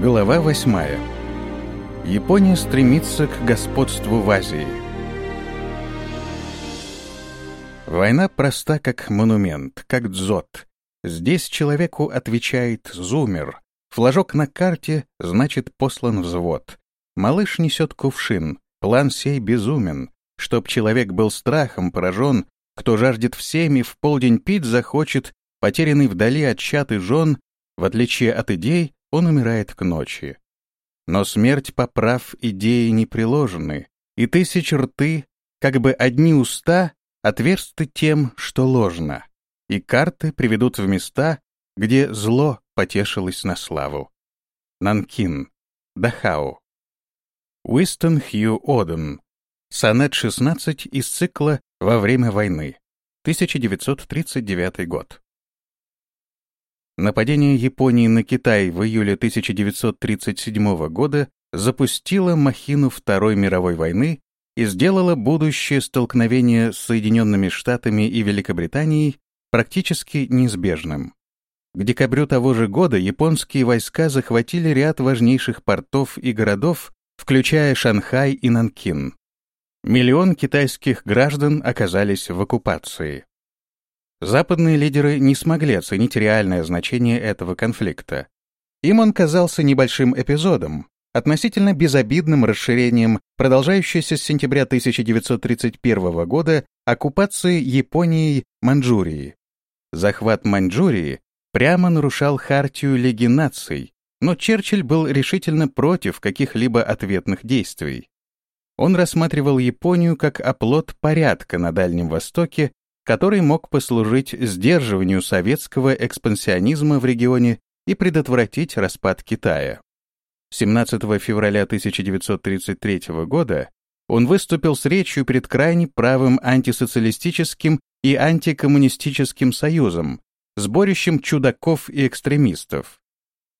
Глава восьмая. Япония стремится к господству в Азии. Война проста как монумент, как дзот. Здесь человеку отвечает зумер. Флажок на карте значит послан взвод. Малыш несет кувшин. План сей безумен. Чтоб человек был страхом поражен, кто жаждет всеми в полдень пить захочет, потерянный вдали от чат и жен, в отличие от идей, он умирает к ночи. Но смерть поправ идеи не приложены, и тысячи рты, как бы одни уста, отверсты тем, что ложно, и карты приведут в места, где зло потешилось на славу. Нанкин, Дахау. Уистон Хью Оден. Сонет 16 из цикла «Во время войны», 1939 год. Нападение Японии на Китай в июле 1937 года запустило махину Второй мировой войны и сделало будущее столкновение с Соединенными Штатами и Великобританией практически неизбежным. К декабрю того же года японские войска захватили ряд важнейших портов и городов, включая Шанхай и Нанкин. Миллион китайских граждан оказались в оккупации. Западные лидеры не смогли оценить реальное значение этого конфликта. Им он казался небольшим эпизодом, относительно безобидным расширением продолжающейся с сентября 1931 года оккупации Японией Маньчжурии. Захват Маньчжурии прямо нарушал хартию Лиги наций, но Черчилль был решительно против каких-либо ответных действий. Он рассматривал Японию как оплот порядка на Дальнем Востоке который мог послужить сдерживанию советского экспансионизма в регионе и предотвратить распад Китая. 17 февраля 1933 года он выступил с речью перед крайне правым антисоциалистическим и антикоммунистическим союзом, сборищем чудаков и экстремистов.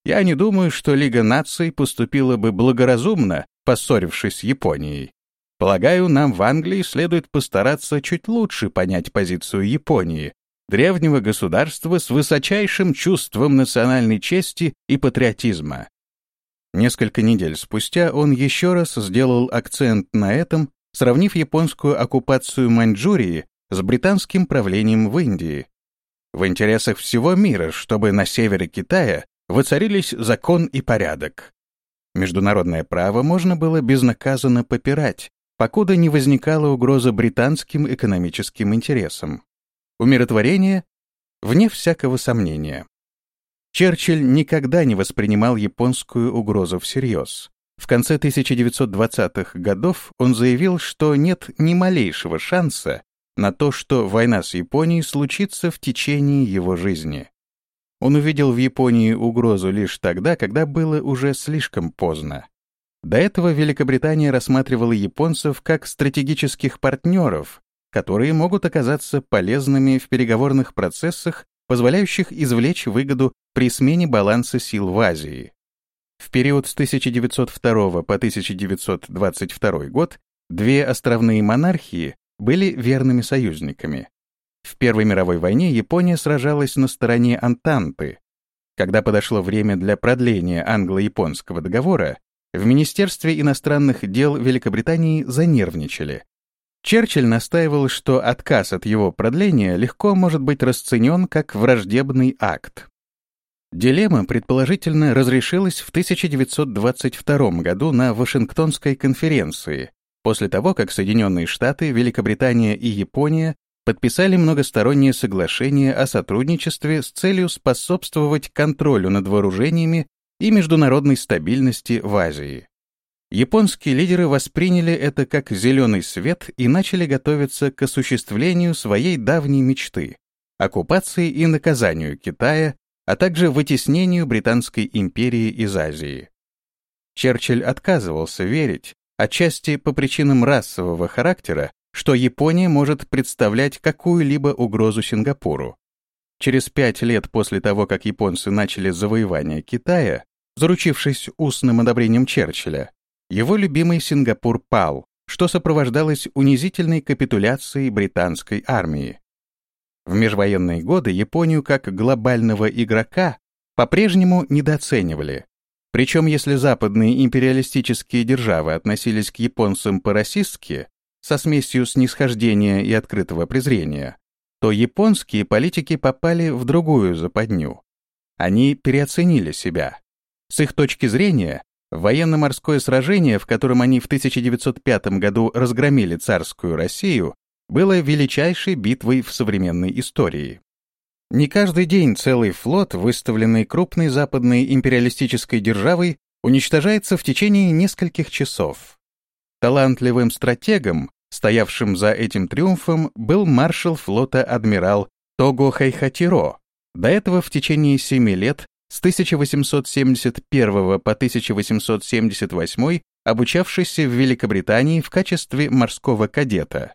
Я не думаю, что Лига наций поступила бы благоразумно, поссорившись с Японией. Полагаю, нам в Англии следует постараться чуть лучше понять позицию Японии, древнего государства с высочайшим чувством национальной чести и патриотизма. Несколько недель спустя он еще раз сделал акцент на этом, сравнив японскую оккупацию Маньчжурии с британским правлением в Индии. В интересах всего мира, чтобы на севере Китая воцарились закон и порядок. Международное право можно было безнаказанно попирать, покуда не возникала угроза британским экономическим интересам. Умиротворение вне всякого сомнения. Черчилль никогда не воспринимал японскую угрозу всерьез. В конце 1920-х годов он заявил, что нет ни малейшего шанса на то, что война с Японией случится в течение его жизни. Он увидел в Японии угрозу лишь тогда, когда было уже слишком поздно. До этого Великобритания рассматривала японцев как стратегических партнеров, которые могут оказаться полезными в переговорных процессах, позволяющих извлечь выгоду при смене баланса сил в Азии. В период с 1902 по 1922 год две островные монархии были верными союзниками. В Первой мировой войне Япония сражалась на стороне Антанты. Когда подошло время для продления англо-японского договора, в Министерстве иностранных дел Великобритании занервничали. Черчилль настаивал, что отказ от его продления легко может быть расценен как враждебный акт. Дилемма, предположительно, разрешилась в 1922 году на Вашингтонской конференции, после того, как Соединенные Штаты, Великобритания и Япония подписали многостороннее соглашение о сотрудничестве с целью способствовать контролю над вооружениями и международной стабильности в Азии. Японские лидеры восприняли это как зеленый свет и начали готовиться к осуществлению своей давней мечты — оккупации и наказанию Китая, а также вытеснению Британской империи из Азии. Черчилль отказывался верить, отчасти по причинам расового характера, что Япония может представлять какую-либо угрозу Сингапуру. Через пять лет после того, как японцы начали завоевание Китая, заручившись устным одобрением Черчилля, его любимый Сингапур пал, что сопровождалось унизительной капитуляцией британской армии. В межвоенные годы Японию как глобального игрока по-прежнему недооценивали. Причем если западные империалистические державы относились к японцам по-расистски, со смесью снисхождения и открытого презрения, то японские политики попали в другую западню. Они переоценили себя. С их точки зрения, военно-морское сражение, в котором они в 1905 году разгромили царскую Россию, было величайшей битвой в современной истории. Не каждый день целый флот, выставленный крупной западной империалистической державой, уничтожается в течение нескольких часов. Талантливым стратегом, стоявшим за этим триумфом, был маршал флота адмирал Того Хайхатиро, до этого в течение семи лет, с 1871 по 1878, обучавшийся в Великобритании в качестве морского кадета.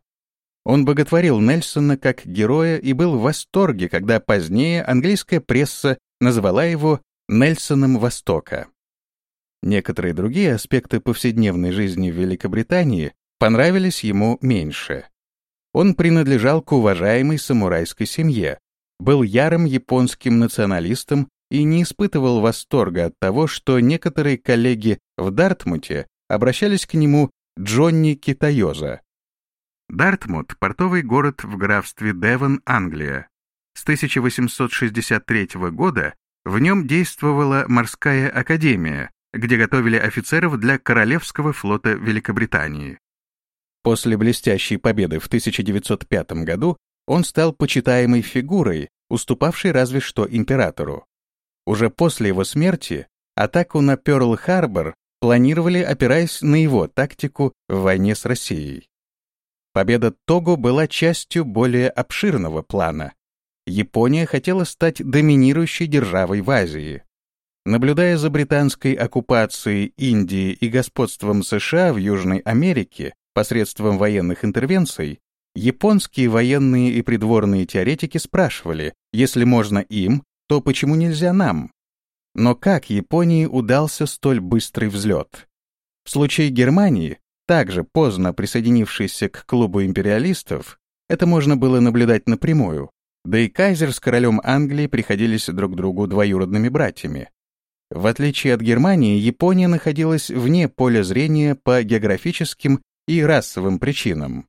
Он боготворил Нельсона как героя и был в восторге, когда позднее английская пресса назвала его Нельсоном Востока. Некоторые другие аспекты повседневной жизни в Великобритании понравились ему меньше. Он принадлежал к уважаемой самурайской семье, был ярым японским националистом и не испытывал восторга от того, что некоторые коллеги в Дартмуте обращались к нему Джонни Китайоза, Дартмут — портовый город в графстве Девон, Англия. С 1863 года в нем действовала морская академия, где готовили офицеров для Королевского флота Великобритании. После блестящей победы в 1905 году он стал почитаемой фигурой, уступавшей разве что императору. Уже после его смерти атаку на Пёрл-Харбор планировали, опираясь на его тактику в войне с Россией. Победа Того была частью более обширного плана. Япония хотела стать доминирующей державой в Азии. Наблюдая за британской оккупацией Индии и господством США в Южной Америке посредством военных интервенций, японские военные и придворные теоретики спрашивали, если можно им, то почему нельзя нам? Но как Японии удался столь быстрый взлет? В случае Германии также поздно присоединившийся к клубу империалистов, это можно было наблюдать напрямую, да и кайзер с королем Англии приходились друг другу двоюродными братьями. В отличие от Германии, Япония находилась вне поля зрения по географическим и расовым причинам.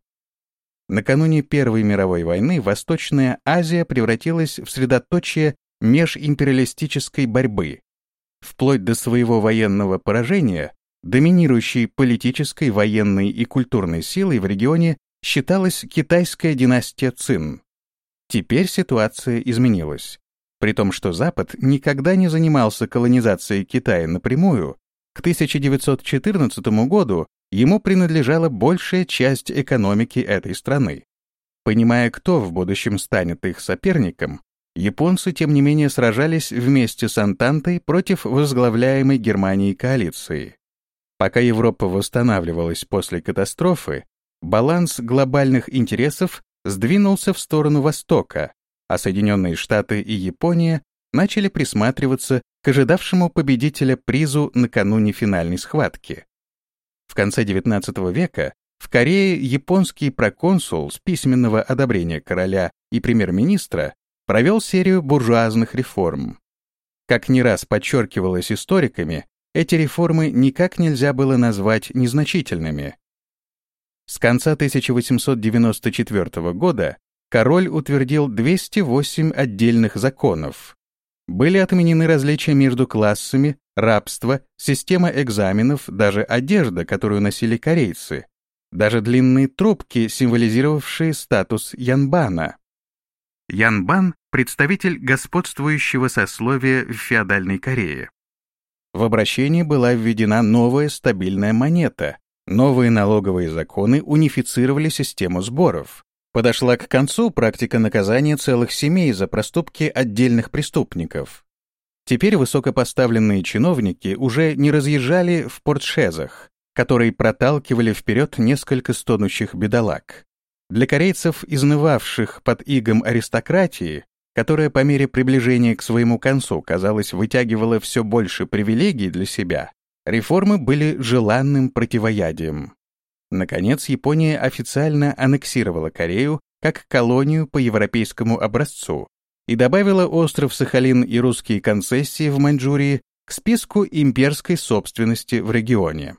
Накануне Первой мировой войны Восточная Азия превратилась в средоточие межимпериалистической борьбы. Вплоть до своего военного поражения Доминирующей политической, военной и культурной силой в регионе считалась китайская династия Цин. Теперь ситуация изменилась. При том, что Запад никогда не занимался колонизацией Китая напрямую, к 1914 году ему принадлежала большая часть экономики этой страны. Понимая, кто в будущем станет их соперником, японцы, тем не менее, сражались вместе с Антантой против возглавляемой Германией коалиции. Пока Европа восстанавливалась после катастрофы, баланс глобальных интересов сдвинулся в сторону Востока, а Соединенные Штаты и Япония начали присматриваться к ожидавшему победителя призу накануне финальной схватки. В конце XIX века в Корее японский проконсул с письменного одобрения короля и премьер-министра провел серию буржуазных реформ. Как не раз подчеркивалось историками, эти реформы никак нельзя было назвать незначительными. С конца 1894 года король утвердил 208 отдельных законов. Были отменены различия между классами, рабство, система экзаменов, даже одежда, которую носили корейцы, даже длинные трубки, символизировавшие статус янбана. Янбан — представитель господствующего сословия в феодальной Корее. В обращении была введена новая стабильная монета, новые налоговые законы унифицировали систему сборов. Подошла к концу практика наказания целых семей за проступки отдельных преступников. Теперь высокопоставленные чиновники уже не разъезжали в портшезах, которые проталкивали вперед несколько стонущих бедолаг. Для корейцев, изнывавших под игом аристократии, которая по мере приближения к своему концу, казалось, вытягивала все больше привилегий для себя, реформы были желанным противоядием. Наконец, Япония официально аннексировала Корею как колонию по европейскому образцу и добавила остров Сахалин и русские концессии в Маньчжурии к списку имперской собственности в регионе.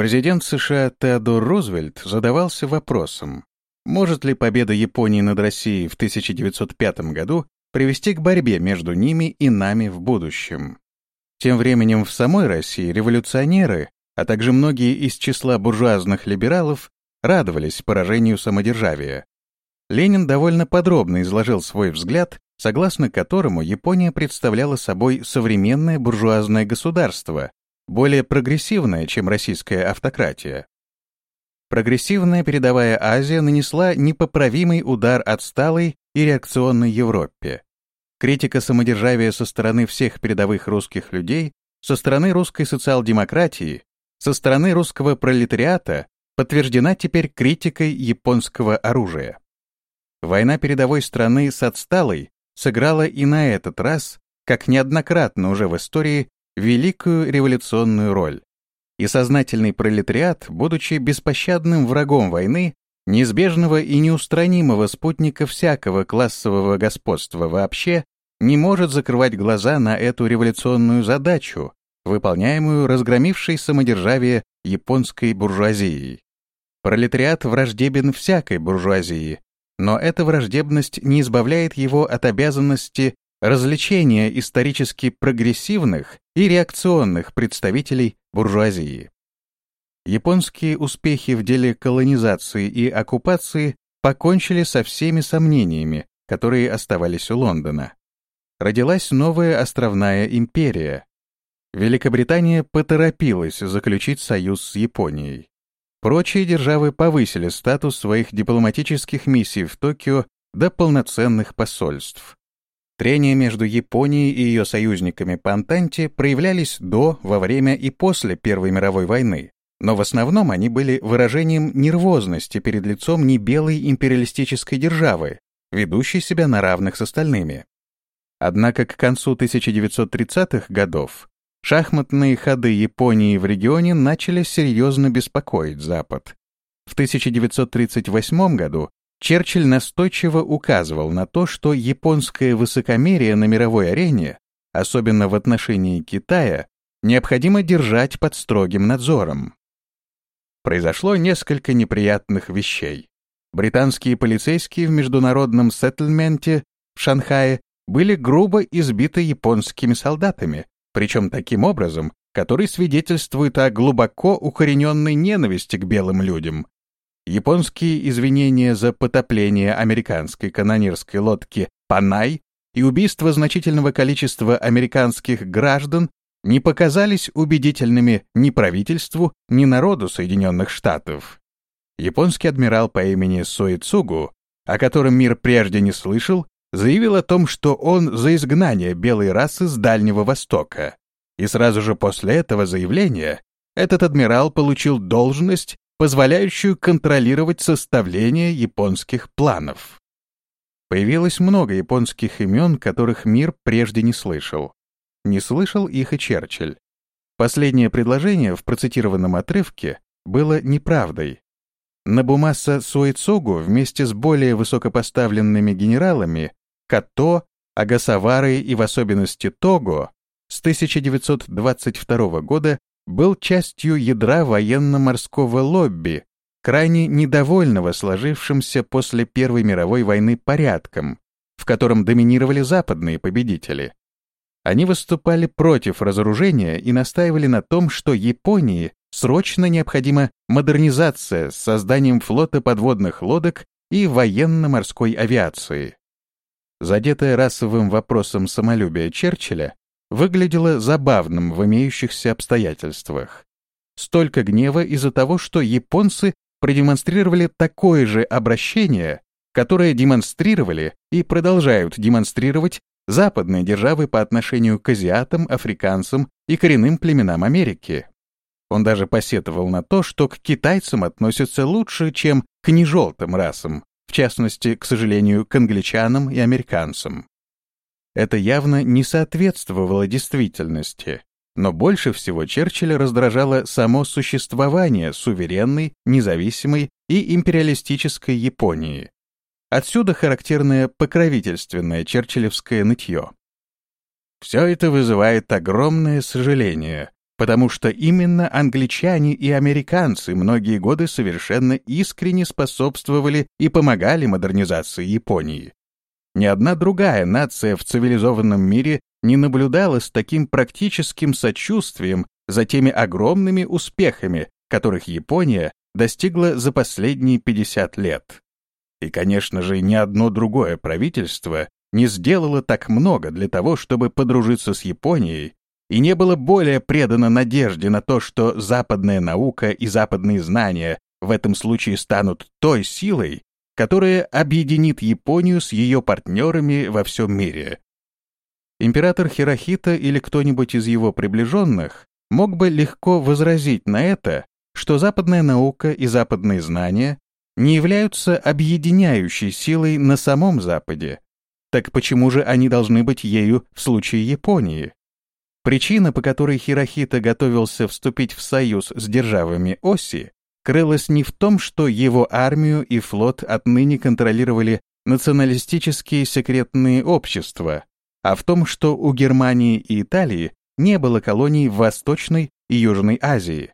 Президент США Теодор Рузвельт задавался вопросом, может ли победа Японии над Россией в 1905 году привести к борьбе между ними и нами в будущем. Тем временем в самой России революционеры, а также многие из числа буржуазных либералов радовались поражению самодержавия. Ленин довольно подробно изложил свой взгляд, согласно которому Япония представляла собой современное буржуазное государство, более прогрессивное, чем российская автократия. Прогрессивная передовая Азия нанесла непоправимый удар отсталой и реакционной Европе. Критика самодержавия со стороны всех передовых русских людей, со стороны русской социал-демократии, со стороны русского пролетариата подтверждена теперь критикой японского оружия. Война передовой страны с отсталой сыграла и на этот раз, как неоднократно уже в истории, великую революционную роль. И сознательный пролетариат, будучи беспощадным врагом войны, неизбежного и неустранимого спутника всякого классового господства вообще, не может закрывать глаза на эту революционную задачу, выполняемую разгромившей самодержавие японской буржуазией. Пролетариат враждебен всякой буржуазии, но эта враждебность не избавляет его от обязанности развлечения исторически прогрессивных и реакционных представителей буржуазии. Японские успехи в деле колонизации и оккупации покончили со всеми сомнениями, которые оставались у Лондона. Родилась новая островная империя. Великобритания поторопилась заключить союз с Японией. Прочие державы повысили статус своих дипломатических миссий в Токио до полноценных посольств. Трения между Японией и ее союзниками по Антанте проявлялись до, во время и после Первой мировой войны, но в основном они были выражением нервозности перед лицом небелой империалистической державы, ведущей себя на равных с остальными. Однако к концу 1930-х годов Шахматные ходы Японии в регионе начали серьезно беспокоить Запад. В 1938 году Черчилль настойчиво указывал на то, что японское высокомерие на мировой арене, особенно в отношении Китая, необходимо держать под строгим надзором. Произошло несколько неприятных вещей. Британские полицейские в международном сеттельменте в Шанхае были грубо избиты японскими солдатами, причем таким образом, который свидетельствует о глубоко укорененной ненависти к белым людям. Японские извинения за потопление американской канонерской лодки «Панай» и убийство значительного количества американских граждан не показались убедительными ни правительству, ни народу Соединенных Штатов. Японский адмирал по имени Суэцугу, о котором мир прежде не слышал, заявил о том, что он за изгнание белой расы с Дальнего Востока. И сразу же после этого заявления этот адмирал получил должность, позволяющую контролировать составление японских планов. Появилось много японских имен, которых мир прежде не слышал. Не слышал их и Черчилль. Последнее предложение в процитированном отрывке было неправдой. Набумаса Суэцугу вместе с более высокопоставленными генералами Като, Агасавары и в особенности Того с 1922 года был частью ядра военно-морского лобби, крайне недовольного сложившимся после Первой мировой войны порядком, в котором доминировали западные победители. Они выступали против разоружения и настаивали на том, что Японии срочно необходима модернизация с созданием флота подводных лодок и военно-морской авиации задетое расовым вопросом самолюбия Черчилля, выглядело забавным в имеющихся обстоятельствах. Столько гнева из-за того, что японцы продемонстрировали такое же обращение, которое демонстрировали и продолжают демонстрировать западные державы по отношению к азиатам, африканцам и коренным племенам Америки. Он даже посетовал на то, что к китайцам относятся лучше, чем к нежелтым расам, в частности, к сожалению, к англичанам и американцам. Это явно не соответствовало действительности, но больше всего Черчилля раздражало само существование суверенной, независимой и империалистической Японии. Отсюда характерное покровительственное черчиллевское нытье. Все это вызывает огромное сожаление, потому что именно англичане и американцы многие годы совершенно искренне способствовали и помогали модернизации Японии. Ни одна другая нация в цивилизованном мире не наблюдала с таким практическим сочувствием за теми огромными успехами, которых Япония достигла за последние 50 лет. И, конечно же, ни одно другое правительство не сделало так много для того, чтобы подружиться с Японией, и не было более предано надежде на то, что западная наука и западные знания в этом случае станут той силой, которая объединит Японию с ее партнерами во всем мире. Император Хирохита или кто-нибудь из его приближенных мог бы легко возразить на это, что западная наука и западные знания не являются объединяющей силой на самом Западе. Так почему же они должны быть ею в случае Японии? Причина, по которой Хирохита готовился вступить в союз с державами Оси, крылась не в том, что его армию и флот отныне контролировали националистические секретные общества, а в том, что у Германии и Италии не было колоний в Восточной и Южной Азии.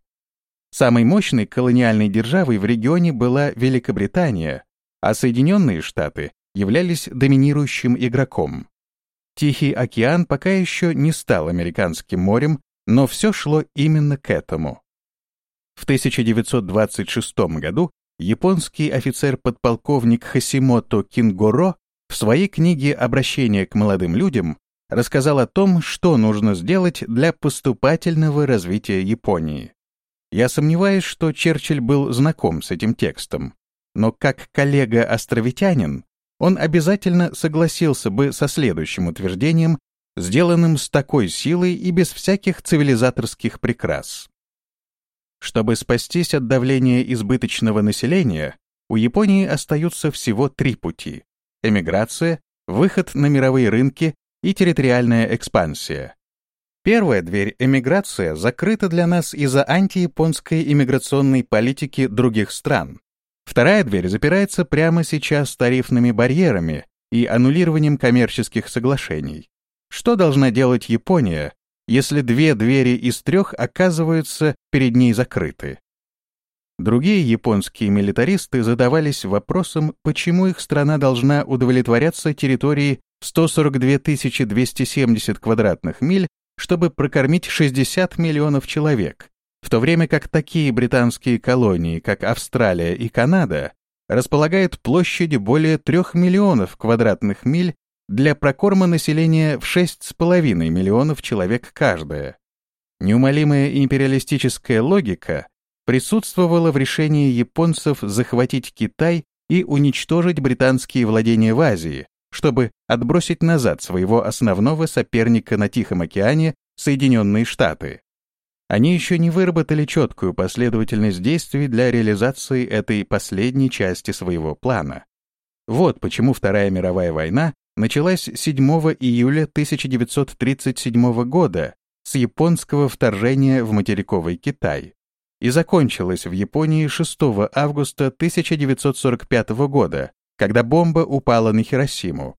Самой мощной колониальной державой в регионе была Великобритания, а Соединенные Штаты являлись доминирующим игроком. Тихий океан пока еще не стал американским морем, но все шло именно к этому. В 1926 году японский офицер-подполковник Хасимото Кингоро в своей книге «Обращение к молодым людям» рассказал о том, что нужно сделать для поступательного развития Японии. Я сомневаюсь, что Черчилль был знаком с этим текстом, но как коллега-островитянин он обязательно согласился бы со следующим утверждением, сделанным с такой силой и без всяких цивилизаторских прикрас. Чтобы спастись от давления избыточного населения, у Японии остаются всего три пути — эмиграция, выход на мировые рынки и территориальная экспансия. Первая дверь эмиграция закрыта для нас из-за антияпонской иммиграционной политики других стран. Вторая дверь запирается прямо сейчас тарифными барьерами и аннулированием коммерческих соглашений. Что должна делать Япония, если две двери из трех оказываются перед ней закрыты? Другие японские милитаристы задавались вопросом, почему их страна должна удовлетворяться территорией 142 270 квадратных миль, чтобы прокормить 60 миллионов человек, в то время как такие британские колонии, как Австралия и Канада, располагают площадью более 3 миллионов квадратных миль для прокорма населения в 6,5 миллионов человек каждая. Неумолимая империалистическая логика присутствовала в решении японцев захватить Китай и уничтожить британские владения в Азии, чтобы отбросить назад своего основного соперника на Тихом океане Соединенные Штаты. Они еще не выработали четкую последовательность действий для реализации этой последней части своего плана. Вот почему Вторая мировая война началась 7 июля 1937 года с японского вторжения в материковый Китай и закончилась в Японии 6 августа 1945 года, когда бомба упала на Хиросиму.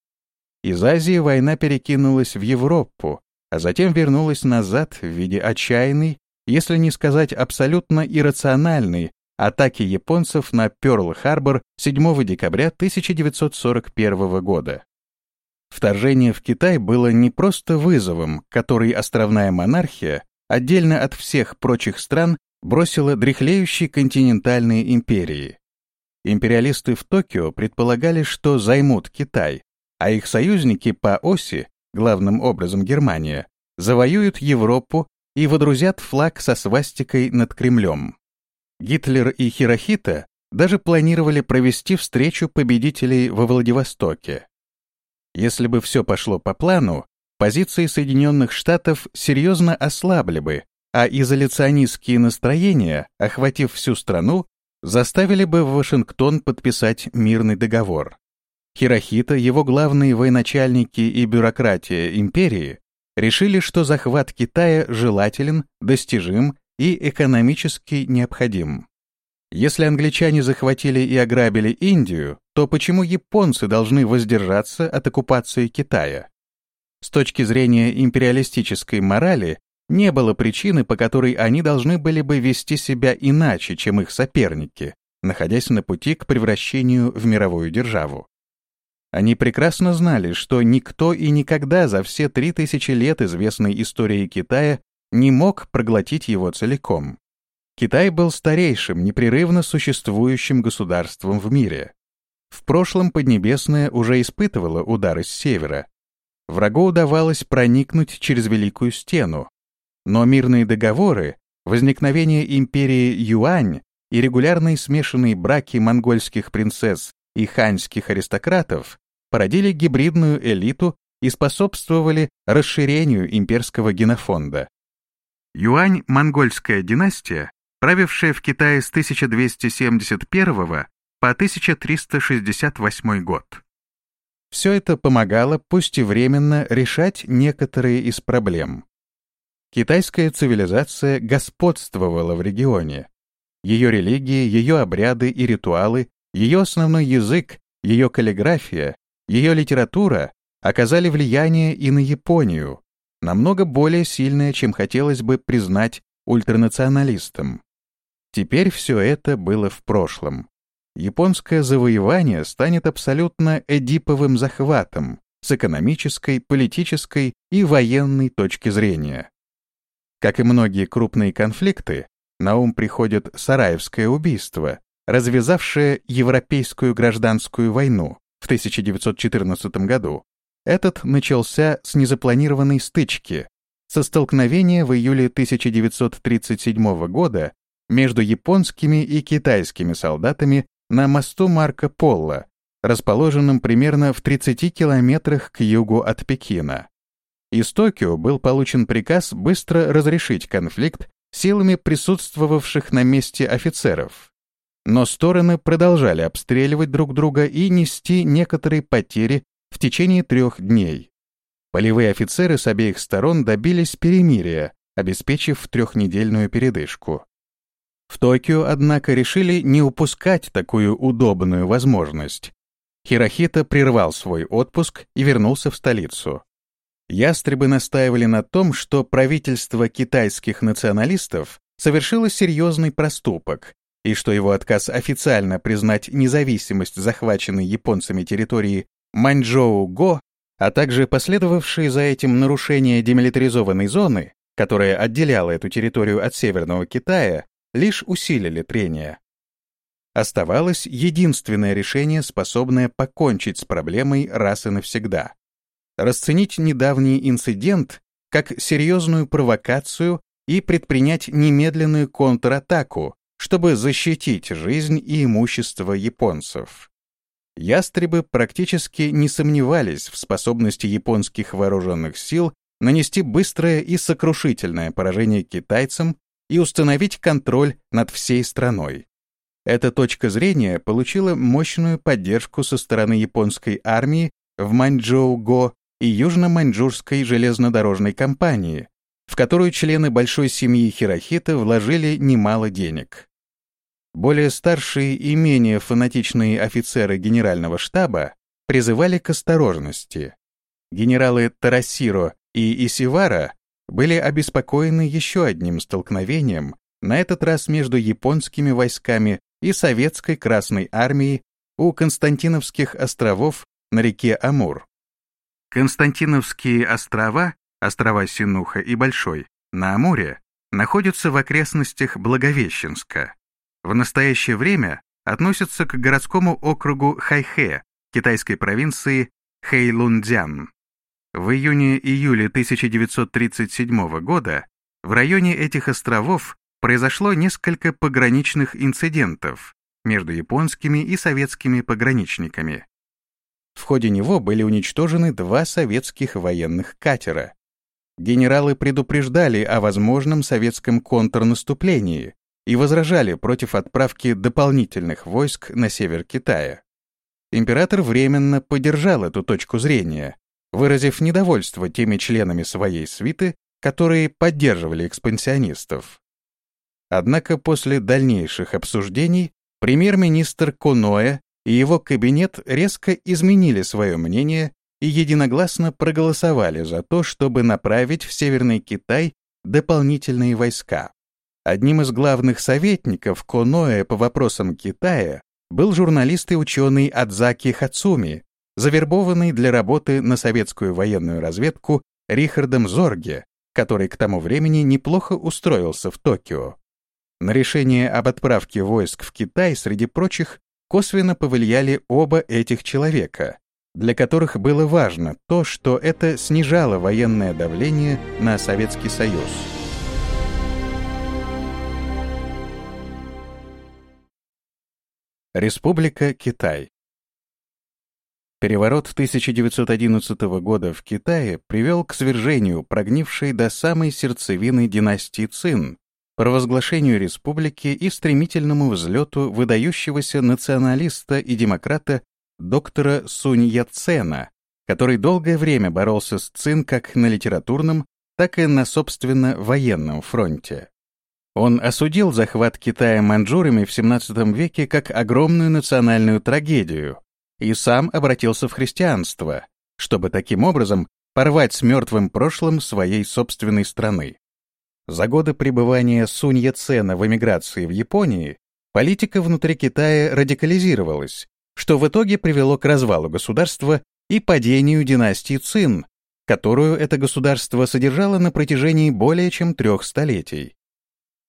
Из Азии война перекинулась в Европу, а затем вернулась назад в виде отчаянной, если не сказать абсолютно иррациональной, атаки японцев на Пёрл-Харбор 7 декабря 1941 года. Вторжение в Китай было не просто вызовом, который островная монархия, отдельно от всех прочих стран, бросила дряхлеющей континентальной империи. Империалисты в Токио предполагали, что займут Китай, а их союзники по оси, главным образом Германия, завоюют Европу и водрузят флаг со свастикой над Кремлем. Гитлер и Хирохита даже планировали провести встречу победителей во Владивостоке. Если бы все пошло по плану, позиции Соединенных Штатов серьезно ослабли бы, а изоляционистские настроения, охватив всю страну, заставили бы Вашингтон подписать мирный договор. Хирохита, его главные военачальники и бюрократия империи решили, что захват Китая желателен, достижим и экономически необходим. Если англичане захватили и ограбили Индию, то почему японцы должны воздержаться от оккупации Китая? С точки зрения империалистической морали, не было причины, по которой они должны были бы вести себя иначе, чем их соперники, находясь на пути к превращению в мировую державу. Они прекрасно знали, что никто и никогда за все три тысячи лет известной истории Китая не мог проглотить его целиком. Китай был старейшим, непрерывно существующим государством в мире. В прошлом Поднебесное уже испытывало удары с севера. Врагу удавалось проникнуть через Великую Стену. Но мирные договоры, возникновение империи Юань и регулярные смешанные браки монгольских принцесс и ханьских аристократов породили гибридную элиту и способствовали расширению имперского генофонда. Юань — монгольская династия, правившая в Китае с 1271 по 1368 год. Все это помогало, пусть и временно, решать некоторые из проблем. Китайская цивилизация господствовала в регионе. Ее религии, ее обряды и ритуалы, ее основной язык, ее каллиграфия, ее литература оказали влияние и на Японию, намного более сильное, чем хотелось бы признать ультранационалистам. Теперь все это было в прошлом японское завоевание станет абсолютно эдиповым захватом с экономической, политической и военной точки зрения. Как и многие крупные конфликты, на ум приходит Сараевское убийство, развязавшее Европейскую гражданскую войну в 1914 году. Этот начался с незапланированной стычки, со столкновения в июле 1937 года между японскими и китайскими солдатами на мосту Марко Поло, расположенном примерно в 30 километрах к югу от Пекина. Из Токио был получен приказ быстро разрешить конфликт силами присутствовавших на месте офицеров. Но стороны продолжали обстреливать друг друга и нести некоторые потери в течение трех дней. Полевые офицеры с обеих сторон добились перемирия, обеспечив трехнедельную передышку. В Токио, однако, решили не упускать такую удобную возможность. Хирохита прервал свой отпуск и вернулся в столицу. Ястребы настаивали на том, что правительство китайских националистов совершило серьезный проступок, и что его отказ официально признать независимость захваченной японцами территории Маньчжоу-Го, а также последовавшие за этим нарушения демилитаризованной зоны, которая отделяла эту территорию от Северного Китая, лишь усилили трение. Оставалось единственное решение, способное покончить с проблемой раз и навсегда. Расценить недавний инцидент как серьезную провокацию и предпринять немедленную контратаку, чтобы защитить жизнь и имущество японцев. Ястребы практически не сомневались в способности японских вооруженных сил нанести быстрое и сокрушительное поражение китайцам и установить контроль над всей страной. Эта точка зрения получила мощную поддержку со стороны японской армии в Маньчжоу-Го и Южно-Маньчжурской железнодорожной компании, в которую члены большой семьи Хирохита вложили немало денег. Более старшие и менее фанатичные офицеры генерального штаба призывали к осторожности. Генералы Тарасиро и Исивара были обеспокоены еще одним столкновением, на этот раз между японскими войсками и советской Красной армией у Константиновских островов на реке Амур. Константиновские острова, острова Синуха и Большой, на Амуре, находятся в окрестностях Благовещенска. В настоящее время относятся к городскому округу Хайхэ китайской провинции Хэйлунцзян. В июне-июле 1937 года в районе этих островов произошло несколько пограничных инцидентов между японскими и советскими пограничниками. В ходе него были уничтожены два советских военных катера. Генералы предупреждали о возможном советском контрнаступлении и возражали против отправки дополнительных войск на север Китая. Император временно поддержал эту точку зрения, выразив недовольство теми членами своей свиты, которые поддерживали экспансионистов. Однако после дальнейших обсуждений премьер-министр Коноэ и его кабинет резко изменили свое мнение и единогласно проголосовали за то, чтобы направить в Северный Китай дополнительные войска. Одним из главных советников Коноэ по вопросам Китая был журналист и ученый Адзаки Хацуми, завербованный для работы на советскую военную разведку Рихардом Зорге, который к тому времени неплохо устроился в Токио. На решение об отправке войск в Китай, среди прочих, косвенно повлияли оба этих человека, для которых было важно то, что это снижало военное давление на Советский Союз. Республика Китай Переворот 1911 года в Китае привел к свержению прогнившей до самой сердцевины династии Цин, провозглашению республики и стремительному взлету выдающегося националиста и демократа доктора Сунь Яцена, который долгое время боролся с Цин как на литературном, так и на, собственно, военном фронте. Он осудил захват Китая маньчжурами в XVII веке как огромную национальную трагедию и сам обратился в христианство, чтобы таким образом порвать с мертвым прошлым своей собственной страны. За годы пребывания Сунь Яцена в эмиграции в Японии политика внутри Китая радикализировалась, что в итоге привело к развалу государства и падению династии Цин, которую это государство содержало на протяжении более чем трех столетий.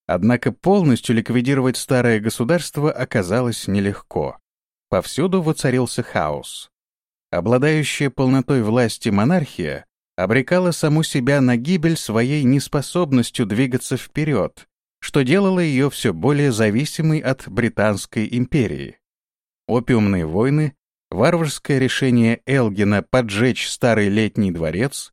Однако полностью ликвидировать старое государство оказалось нелегко. Повсюду воцарился хаос. Обладающая полнотой власти монархия обрекала саму себя на гибель своей неспособностью двигаться вперед, что делало ее все более зависимой от Британской империи. Опиумные войны, варварское решение Элгина поджечь старый летний дворец,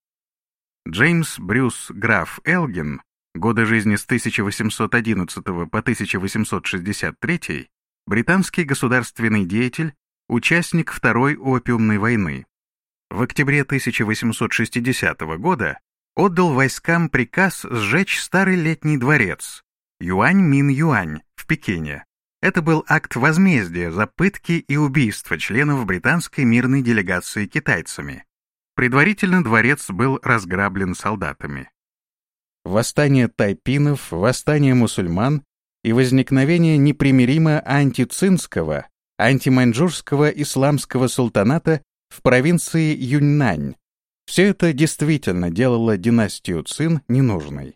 Джеймс Брюс граф Элгин, годы жизни с 1811 по 1863, британский государственный деятель, участник Второй опиумной войны, в октябре 1860 года отдал войскам приказ сжечь старый летний дворец Юань-Мин-Юань в Пекине. Это был акт возмездия за пытки и убийства членов британской мирной делегации китайцами. Предварительно дворец был разграблен солдатами. Восстание тайпинов, восстание мусульман и возникновение непримиримо антицинского, антиманьчжурского исламского султаната в провинции Юньнань. Все это действительно делало династию Цин ненужной.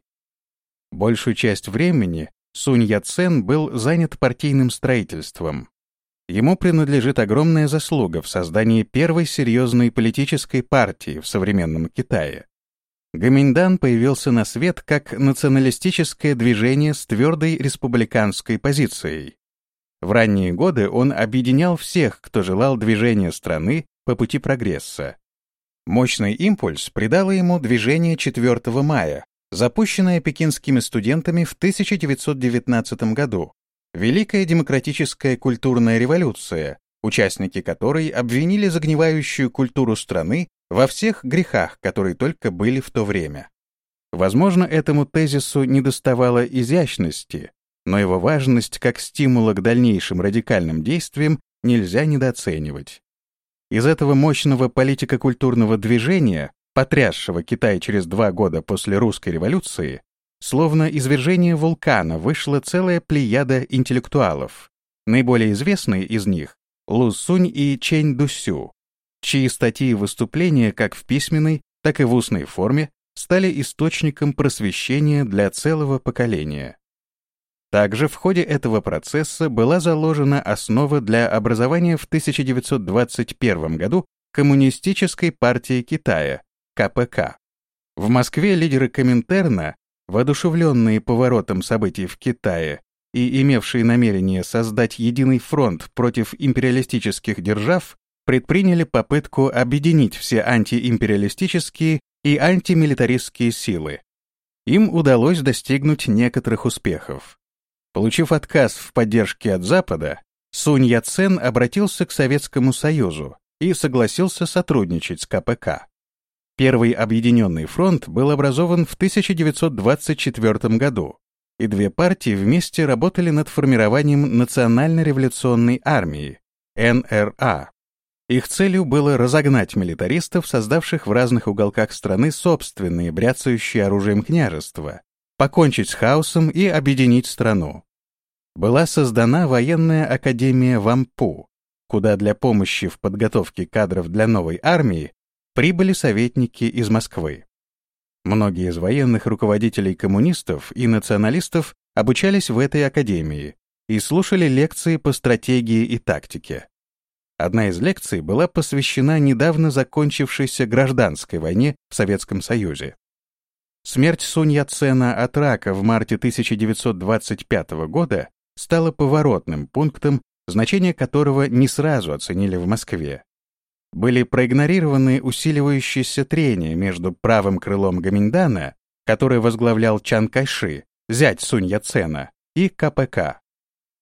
Большую часть времени Сунь Яцен был занят партийным строительством. Ему принадлежит огромная заслуга в создании первой серьезной политической партии в современном Китае. Гаминьдан появился на свет как националистическое движение с твердой республиканской позицией. В ранние годы он объединял всех, кто желал движения страны по пути прогресса. Мощный импульс придало ему движение 4 мая, запущенное пекинскими студентами в 1919 году, Великая демократическая культурная революция, участники которой обвинили загнивающую культуру страны во всех грехах, которые только были в то время. Возможно, этому тезису недоставало изящности, но его важность как стимула к дальнейшим радикальным действиям нельзя недооценивать. Из этого мощного политико-культурного движения, потрясшего Китай через два года после русской революции, словно извержение вулкана вышла целая плеяда интеллектуалов. Наиболее известные из них — Лу Сунь и Чэнь Дусю, чьи статьи и выступления как в письменной, так и в устной форме стали источником просвещения для целого поколения. Также в ходе этого процесса была заложена основа для образования в 1921 году Коммунистической партии Китая, КПК. В Москве лидеры Коминтерна, воодушевленные поворотом событий в Китае и имевшие намерение создать единый фронт против империалистических держав, предприняли попытку объединить все антиимпериалистические и антимилитаристские силы. Им удалось достигнуть некоторых успехов. Получив отказ в поддержке от Запада, Сунь Яцен обратился к Советскому Союзу и согласился сотрудничать с КПК. Первый объединенный фронт был образован в 1924 году, и две партии вместе работали над формированием Национально-революционной армии, НРА. Их целью было разогнать милитаристов, создавших в разных уголках страны собственные бряцающие оружием княжества, покончить с хаосом и объединить страну. Была создана военная академия Вампу, куда для помощи в подготовке кадров для новой армии прибыли советники из Москвы. Многие из военных руководителей коммунистов и националистов обучались в этой академии и слушали лекции по стратегии и тактике. Одна из лекций была посвящена недавно закончившейся гражданской войне в Советском Союзе. Смерть Сунь Яцена от рака в марте 1925 года стала поворотным пунктом, значение которого не сразу оценили в Москве. Были проигнорированы усиливающиеся трения между правым крылом Гаминдана, который возглавлял Чан Кайши, зять Сунь Яцена, и КПК.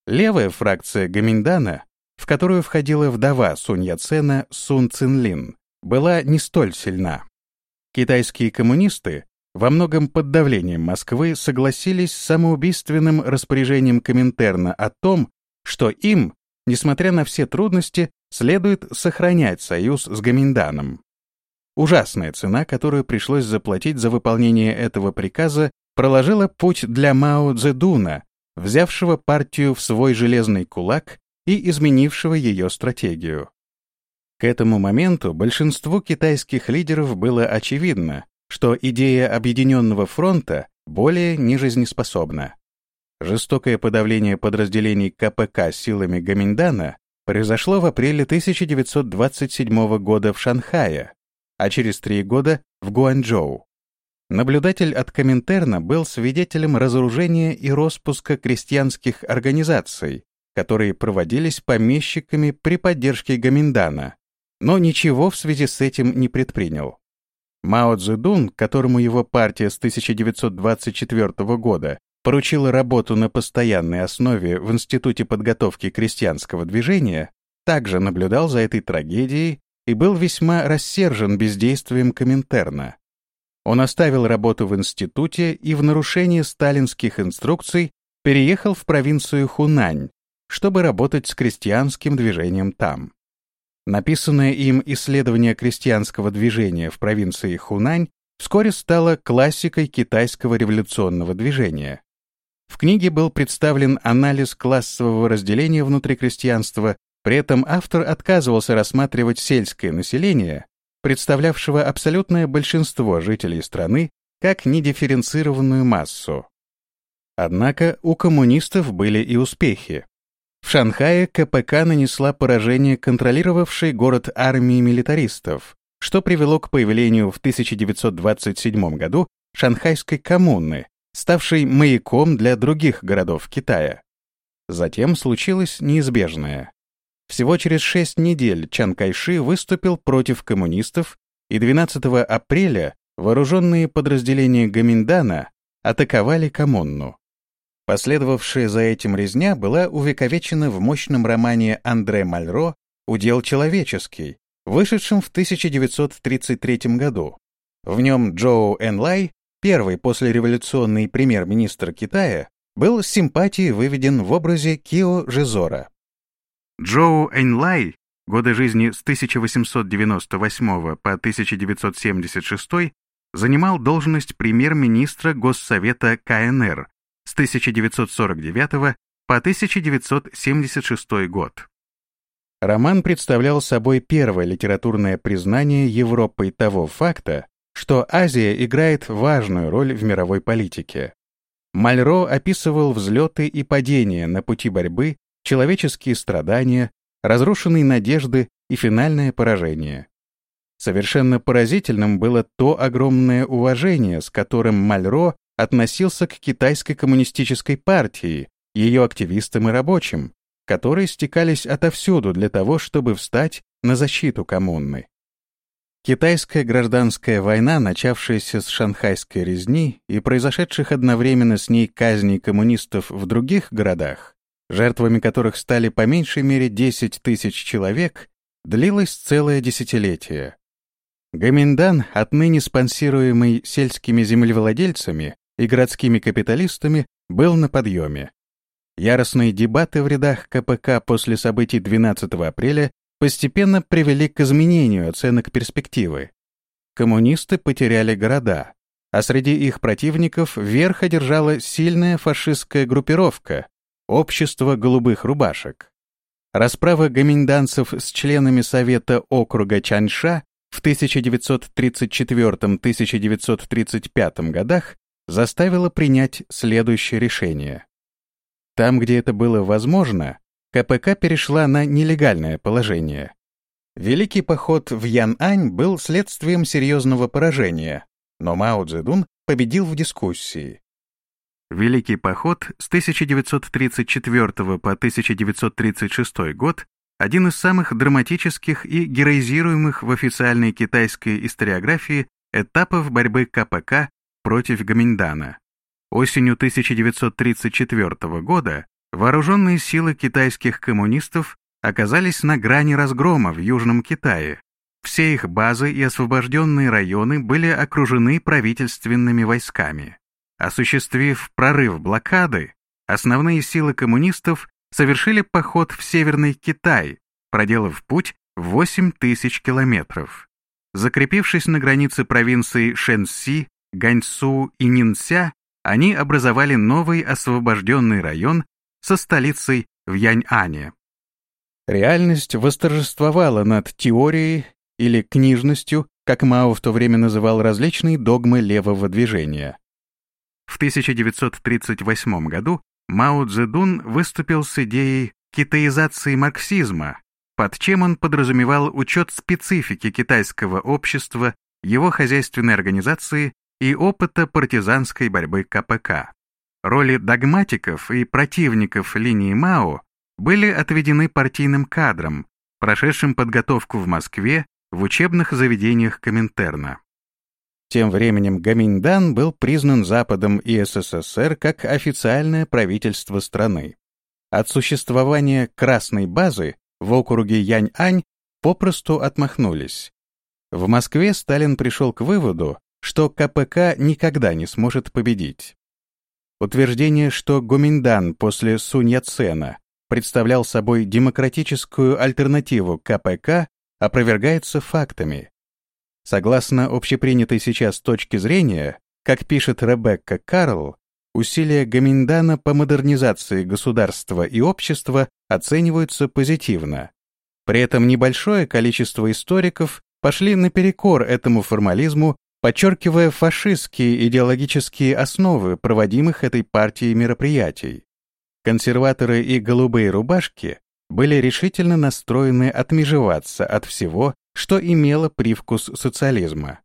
Левая фракция Гаминдана, в которую входила вдова Сунь Яцена Сун Цинлин, была не столь сильна. Китайские коммунисты во многом под давлением Москвы согласились с самоубийственным распоряжением Коминтерна о том, что им, несмотря на все трудности, следует сохранять союз с Гаминданом. Ужасная цена, которую пришлось заплатить за выполнение этого приказа, проложила путь для Мао Цзэдуна, взявшего партию в свой железный кулак и изменившего ее стратегию. К этому моменту большинству китайских лидеров было очевидно, что идея Объединенного фронта более нежизнеспособна. Жестокое подавление подразделений КПК силами Гаминдана произошло в апреле 1927 года в Шанхае, а через три года в Гуанчжоу. Наблюдатель от Коминтерна был свидетелем разоружения и распуска крестьянских организаций, которые проводились помещиками при поддержке Гаминдана, но ничего в связи с этим не предпринял. Мао Цзэдун, которому его партия с 1924 года поручила работу на постоянной основе в Институте подготовки крестьянского движения, также наблюдал за этой трагедией и был весьма рассержен бездействием Коминтерна. Он оставил работу в институте и в нарушение сталинских инструкций переехал в провинцию Хунань, чтобы работать с крестьянским движением там. Написанное им исследование крестьянского движения в провинции Хунань вскоре стало классикой китайского революционного движения. В книге был представлен анализ классового разделения внутри крестьянства, при этом автор отказывался рассматривать сельское население, представлявшего абсолютное большинство жителей страны, как недифференцированную массу. Однако у коммунистов были и успехи. В Шанхае КПК нанесла поражение контролировавшей город армии милитаристов, что привело к появлению в 1927 году Шанхайской коммуны, ставшей маяком для других городов Китая. Затем случилось неизбежное. Всего через шесть недель Чан Кайши выступил против коммунистов, и 12 апреля вооруженные подразделения Гаминдана атаковали коммуну. Последовавшая за этим резня была увековечена в мощном романе Андре Мальро «Удел человеческий», вышедшем в 1933 году. В нем Джоу Энлай, первый послереволюционный премьер-министр Китая, был с симпатией выведен в образе Кио Жизора. Джоу Энлай, годы жизни с 1898 по 1976, занимал должность премьер-министра Госсовета КНР с 1949 по 1976 год. Роман представлял собой первое литературное признание Европой того факта, что Азия играет важную роль в мировой политике. Мальро описывал взлеты и падения на пути борьбы, человеческие страдания, разрушенные надежды и финальное поражение. Совершенно поразительным было то огромное уважение, с которым Мальро относился к китайской коммунистической партии, ее активистам и рабочим, которые стекались отовсюду для того, чтобы встать на защиту коммуны. Китайская гражданская война, начавшаяся с шанхайской резни и произошедших одновременно с ней казней коммунистов в других городах, жертвами которых стали по меньшей мере 10 тысяч человек, длилась целое десятилетие. Гаминдан, отныне спонсируемый сельскими землевладельцами, и городскими капиталистами был на подъеме. Яростные дебаты в рядах КПК после событий 12 апреля постепенно привели к изменению оценок перспективы. Коммунисты потеряли города, а среди их противников верх одержала сильная фашистская группировка — Общество голубых рубашек. Расправа гоминданцев с членами Совета округа Чанша в 1934-1935 годах заставила принять следующее решение. Там, где это было возможно, КПК перешла на нелегальное положение. Великий поход в Янань был следствием серьезного поражения, но Мао Цзэдун победил в дискуссии. Великий поход с 1934 по 1936 год один из самых драматических и героизируемых в официальной китайской историографии этапов борьбы КПК против Гаминдана. Осенью 1934 года вооруженные силы китайских коммунистов оказались на грани разгрома в Южном Китае. Все их базы и освобожденные районы были окружены правительственными войсками. Осуществив прорыв блокады, основные силы коммунистов совершили поход в Северный Китай, проделав путь в 8 тысяч километров. Закрепившись на границе провинций Шэньси, Ганьсу и Нинся, они образовали новый освобожденный район со столицей в Яньане. Реальность восторжествовала над теорией или книжностью, как Мао в то время называл различные догмы левого движения. В 1938 году Мао Цзэдун выступил с идеей китаизации марксизма, под чем он подразумевал учет специфики китайского общества, его хозяйственной организации и опыта партизанской борьбы КПК. Роли догматиков и противников линии Мао были отведены партийным кадрам, прошедшим подготовку в Москве в учебных заведениях Коминтерна. Тем временем Гаминьдан был признан Западом и СССР как официальное правительство страны. От существования красной базы в округе Янь-Ань попросту отмахнулись. В Москве Сталин пришел к выводу, что КПК никогда не сможет победить. Утверждение, что Гоминдан после Сунь Яцена представлял собой демократическую альтернативу КПК, опровергается фактами. Согласно общепринятой сейчас точке зрения, как пишет Ребекка Карл, усилия Гаминдана по модернизации государства и общества оцениваются позитивно. При этом небольшое количество историков пошли наперекор этому формализму, подчеркивая фашистские идеологические основы проводимых этой партией мероприятий. Консерваторы и голубые рубашки были решительно настроены отмежеваться от всего, что имело привкус социализма.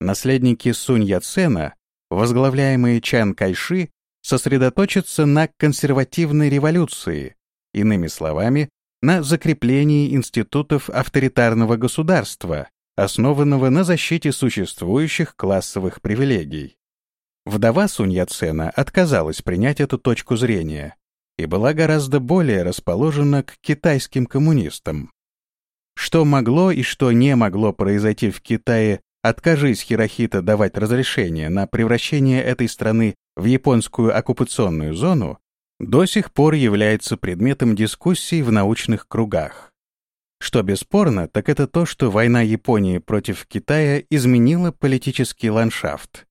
Наследники Сунь Яцена, возглавляемые Чан Кайши, сосредоточатся на консервативной революции, иными словами, на закреплении институтов авторитарного государства, основанного на защите существующих классовых привилегий. Вдова Сунь отказалась принять эту точку зрения и была гораздо более расположена к китайским коммунистам. Что могло и что не могло произойти в Китае, откажись Хирохита давать разрешение на превращение этой страны в японскую оккупационную зону, до сих пор является предметом дискуссий в научных кругах. Что бесспорно, так это то, что война Японии против Китая изменила политический ландшафт.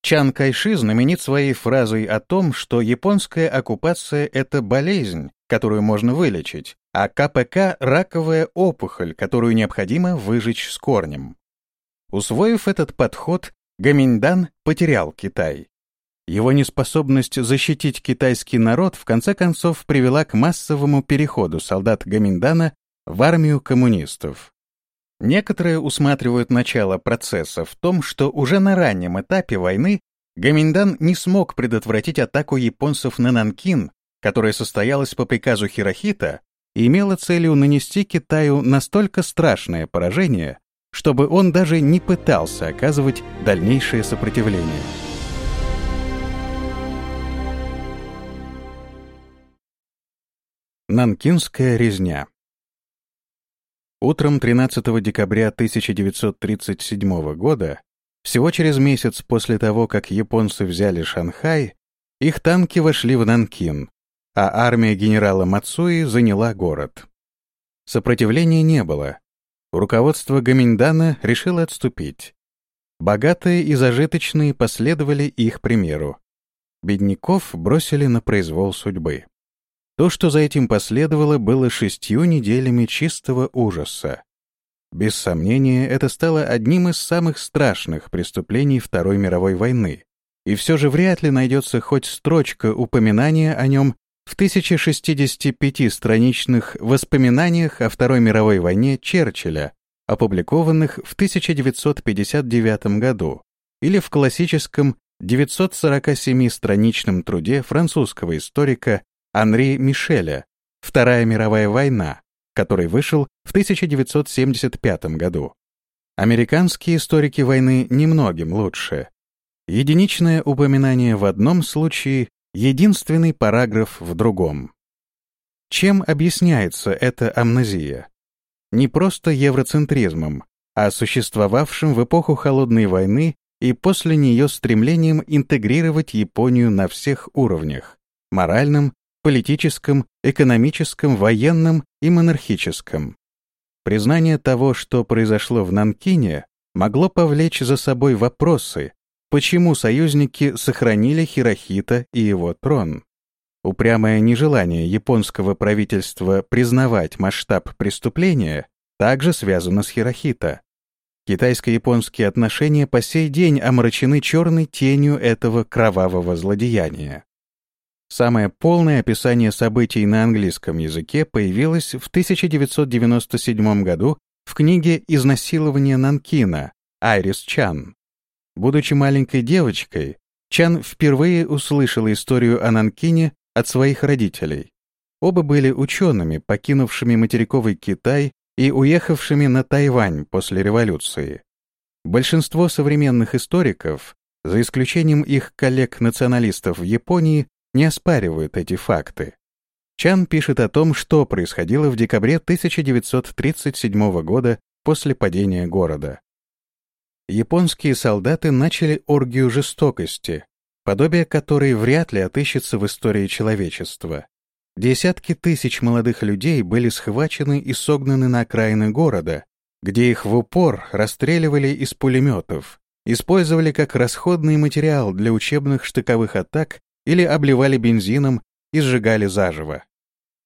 Чан Кайши знаменит своей фразой о том, что японская оккупация — это болезнь, которую можно вылечить, а КПК — раковая опухоль, которую необходимо выжечь с корнем. Усвоив этот подход, Гаминьдан потерял Китай. Его неспособность защитить китайский народ в конце концов привела к массовому переходу солдат Гаминдана в армию коммунистов. Некоторые усматривают начало процесса в том, что уже на раннем этапе войны Гаминдан не смог предотвратить атаку японцев на Нанкин, которая состоялась по приказу Хирохита и имела целью нанести Китаю настолько страшное поражение, чтобы он даже не пытался оказывать дальнейшее сопротивление. Нанкинская резня Утром 13 декабря 1937 года, всего через месяц после того, как японцы взяли Шанхай, их танки вошли в Нанкин, а армия генерала Мацуи заняла город. Сопротивления не было. Руководство Гаминдана решило отступить. Богатые и зажиточные последовали их примеру. Бедняков бросили на произвол судьбы. То, что за этим последовало, было шестью неделями чистого ужаса. Без сомнения, это стало одним из самых страшных преступлений Второй мировой войны, и все же вряд ли найдется хоть строчка упоминания о нем в 1065-страничных воспоминаниях о Второй мировой войне Черчилля, опубликованных в 1959 году, или в классическом 947-страничном труде французского историка Анри Мишеля «Вторая мировая война», который вышел в 1975 году. Американские историки войны немногим лучше. Единичное упоминание в одном случае, единственный параграф в другом. Чем объясняется эта амнезия? Не просто евроцентризмом, а существовавшим в эпоху Холодной войны и после нее стремлением интегрировать Японию на всех уровнях — моральном, политическом, экономическом, военном и монархическом. Признание того, что произошло в Нанкине, могло повлечь за собой вопросы, почему союзники сохранили Хирохита и его трон. Упрямое нежелание японского правительства признавать масштаб преступления также связано с Хирохита. Китайско-японские отношения по сей день омрачены черной тенью этого кровавого злодеяния. Самое полное описание событий на английском языке появилось в 1997 году в книге «Изнасилование Нанкина» Айрис Чан. Будучи маленькой девочкой, Чан впервые услышала историю о Нанкине от своих родителей. Оба были учеными, покинувшими материковый Китай и уехавшими на Тайвань после революции. Большинство современных историков, за исключением их коллег-националистов в Японии, не оспаривают эти факты. Чан пишет о том, что происходило в декабре 1937 года после падения города. Японские солдаты начали оргию жестокости, подобие которой вряд ли отыщется в истории человечества. Десятки тысяч молодых людей были схвачены и согнаны на окраины города, где их в упор расстреливали из пулеметов, использовали как расходный материал для учебных штыковых атак или обливали бензином и сжигали заживо.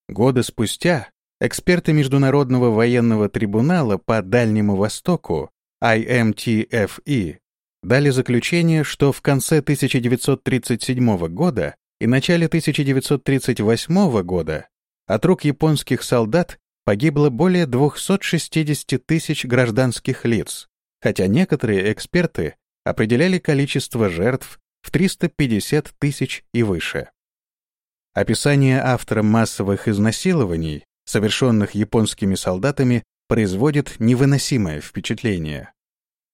Годы спустя эксперты Международного военного трибунала по Дальнему Востоку IMTFE дали заключение, что в конце 1937 года и начале 1938 года от рук японских солдат погибло более 260 тысяч гражданских лиц, хотя некоторые эксперты определяли количество жертв в 350 тысяч и выше. Описание автора массовых изнасилований, совершенных японскими солдатами, производит невыносимое впечатление.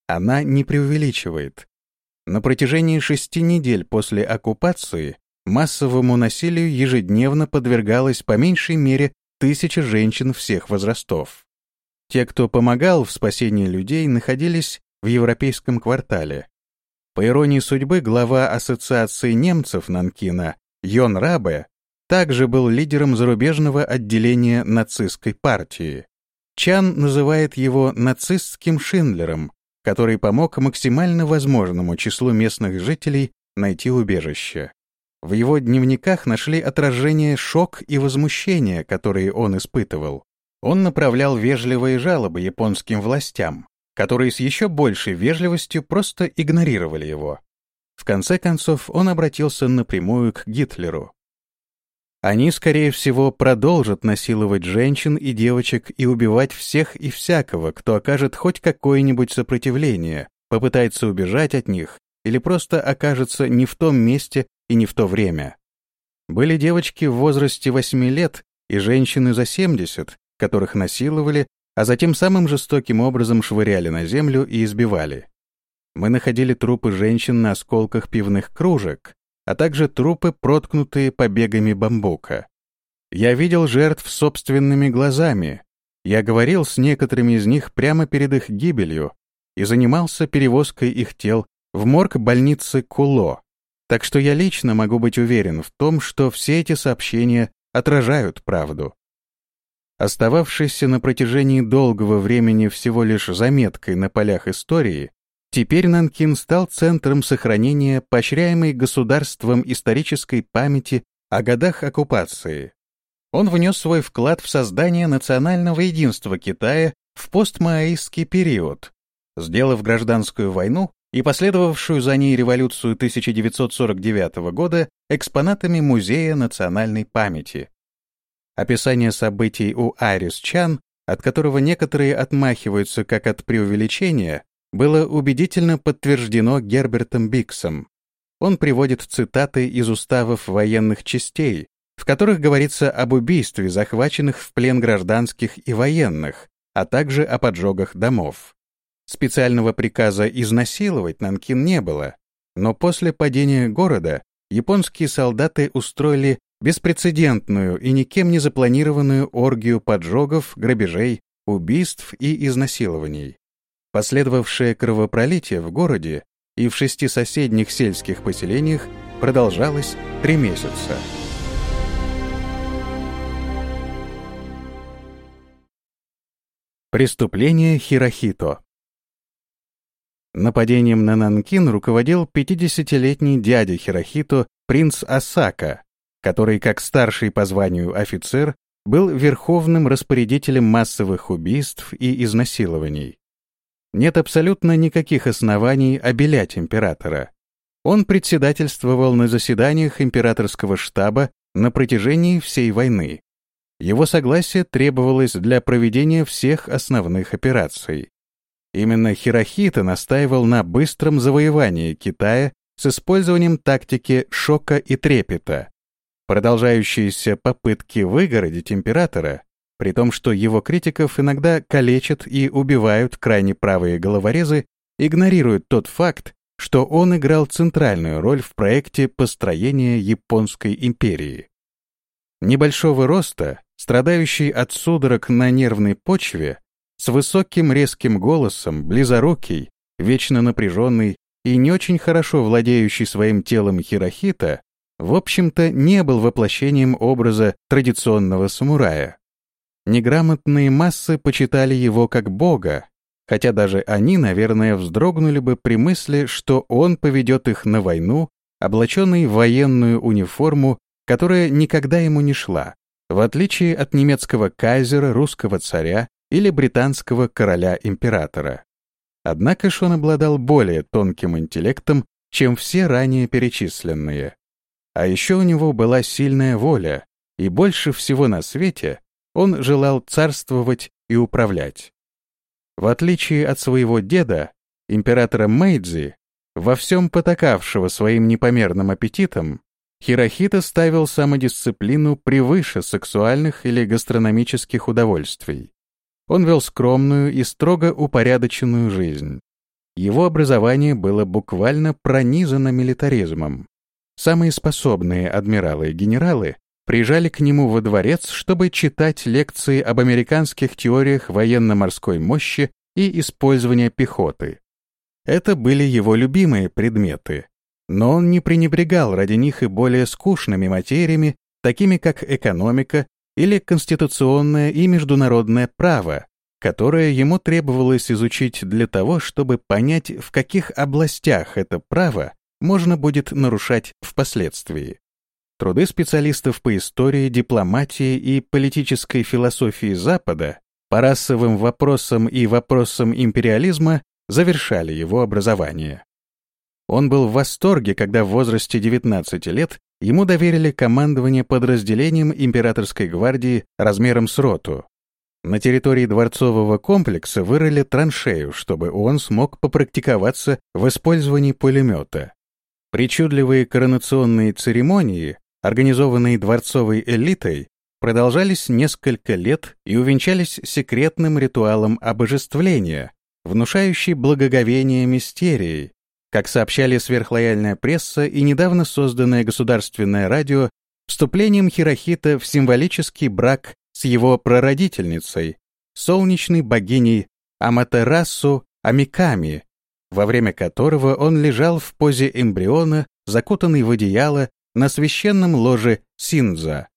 Она не преувеличивает. На протяжении шести недель после оккупации массовому насилию ежедневно подвергалось по меньшей мере тысяча женщин всех возрастов. Те, кто помогал в спасении людей, находились в европейском квартале, по иронии судьбы, глава Ассоциации немцев Нанкина Йон Рабе также был лидером зарубежного отделения нацистской партии. Чан называет его нацистским Шиндлером, который помог максимально возможному числу местных жителей найти убежище. В его дневниках нашли отражение шок и возмущения, которые он испытывал. Он направлял вежливые жалобы японским властям, которые с еще большей вежливостью просто игнорировали его. В конце концов, он обратился напрямую к Гитлеру. Они, скорее всего, продолжат насиловать женщин и девочек и убивать всех и всякого, кто окажет хоть какое-нибудь сопротивление, попытается убежать от них или просто окажется не в том месте и не в то время. Были девочки в возрасте 8 лет и женщины за 70, которых насиловали а затем самым жестоким образом швыряли на землю и избивали. Мы находили трупы женщин на осколках пивных кружек, а также трупы, проткнутые побегами бамбука. Я видел жертв собственными глазами. Я говорил с некоторыми из них прямо перед их гибелью и занимался перевозкой их тел в морг больницы Куло. Так что я лично могу быть уверен в том, что все эти сообщения отражают правду. Остававшийся на протяжении долгого времени всего лишь заметкой на полях истории, теперь Нанкин стал центром сохранения поощряемой государством исторической памяти о годах оккупации. Он внес свой вклад в создание национального единства Китая в постмаоистский период, сделав гражданскую войну и последовавшую за ней революцию 1949 года экспонатами Музея национальной памяти. Описание событий у Айрис Чан, от которого некоторые отмахиваются как от преувеличения, было убедительно подтверждено Гербертом Биксом. Он приводит цитаты из уставов военных частей, в которых говорится об убийстве захваченных в плен гражданских и военных, а также о поджогах домов. Специального приказа изнасиловать Нанкин не было, но после падения города японские солдаты устроили беспрецедентную и никем не запланированную оргию поджогов, грабежей, убийств и изнасилований. Последовавшее кровопролитие в городе и в шести соседних сельских поселениях продолжалось три месяца. Преступление Хирохито Нападением на Нанкин руководил 50-летний дядя Хирохито, принц Асака, который, как старший по званию офицер, был верховным распорядителем массовых убийств и изнасилований. Нет абсолютно никаких оснований обелять императора. Он председательствовал на заседаниях императорского штаба на протяжении всей войны. Его согласие требовалось для проведения всех основных операций. Именно Хирохита настаивал на быстром завоевании Китая с использованием тактики шока и трепета. Продолжающиеся попытки выгородить императора, при том, что его критиков иногда калечат и убивают крайне правые головорезы, игнорируют тот факт, что он играл центральную роль в проекте построения Японской империи. Небольшого роста, страдающий от судорог на нервной почве, с высоким резким голосом, близорукий, вечно напряженный и не очень хорошо владеющий своим телом Хирохита, в общем-то, не был воплощением образа традиционного самурая. Неграмотные массы почитали его как бога, хотя даже они, наверное, вздрогнули бы при мысли, что он поведет их на войну, облаченный в военную униформу, которая никогда ему не шла, в отличие от немецкого кайзера, русского царя или британского короля-императора. Однако ж он обладал более тонким интеллектом, чем все ранее перечисленные. А еще у него была сильная воля, и больше всего на свете он желал царствовать и управлять. В отличие от своего деда, императора Мэйдзи, во всем потакавшего своим непомерным аппетитом, Хирохита ставил самодисциплину превыше сексуальных или гастрономических удовольствий. Он вел скромную и строго упорядоченную жизнь. Его образование было буквально пронизано милитаризмом. Самые способные адмиралы и генералы приезжали к нему во дворец, чтобы читать лекции об американских теориях военно-морской мощи и использования пехоты. Это были его любимые предметы, но он не пренебрегал ради них и более скучными материями, такими как экономика, или конституционное и международное право, которое ему требовалось изучить для того, чтобы понять, в каких областях это право можно будет нарушать впоследствии. Труды специалистов по истории, дипломатии и политической философии Запада по расовым вопросам и вопросам империализма завершали его образование. Он был в восторге, когда в возрасте 19 лет ему доверили командование подразделением императорской гвардии размером с роту. На территории дворцового комплекса вырыли траншею, чтобы он смог попрактиковаться в использовании пулемета. Причудливые коронационные церемонии, организованные дворцовой элитой, продолжались несколько лет и увенчались секретным ритуалом обожествления, внушающий благоговение мистерией, как сообщали сверхлояльная пресса и недавно созданное государственное радио, вступлением Хирохита в символический брак с его прародительницей, солнечной богиней Аматерасу Амиками, во время которого он лежал в позе эмбриона, закутанный в одеяло на священном ложе Синза.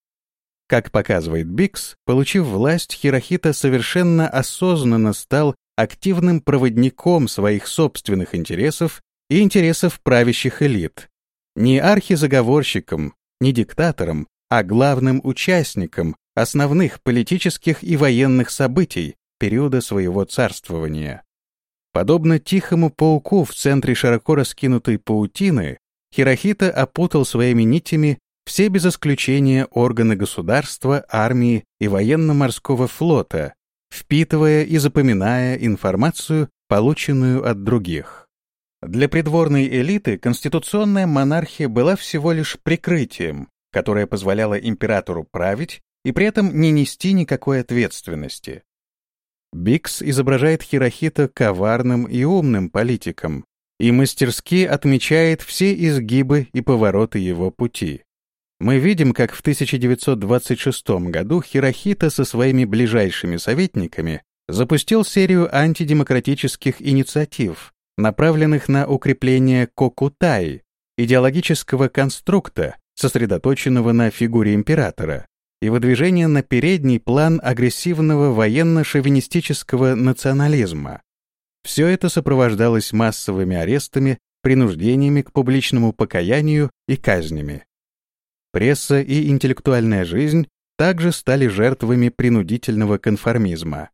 Как показывает Бикс, получив власть, Хирохита совершенно осознанно стал активным проводником своих собственных интересов и интересов правящих элит. Не архизаговорщиком, не диктатором, а главным участником основных политических и военных событий периода своего царствования. Подобно тихому пауку в центре широко раскинутой паутины, Хирохита опутал своими нитями все без исключения органы государства, армии и военно-морского флота, впитывая и запоминая информацию, полученную от других. Для придворной элиты конституционная монархия была всего лишь прикрытием, которое позволяло императору править и при этом не нести никакой ответственности. Бикс изображает Хирохита коварным и умным политиком и мастерски отмечает все изгибы и повороты его пути. Мы видим, как в 1926 году Хирохита со своими ближайшими советниками запустил серию антидемократических инициатив, направленных на укрепление Кокутай, идеологического конструкта, сосредоточенного на фигуре императора, и выдвижение на передний план агрессивного военно-шовинистического национализма. Все это сопровождалось массовыми арестами, принуждениями к публичному покаянию и казнями. Пресса и интеллектуальная жизнь также стали жертвами принудительного конформизма.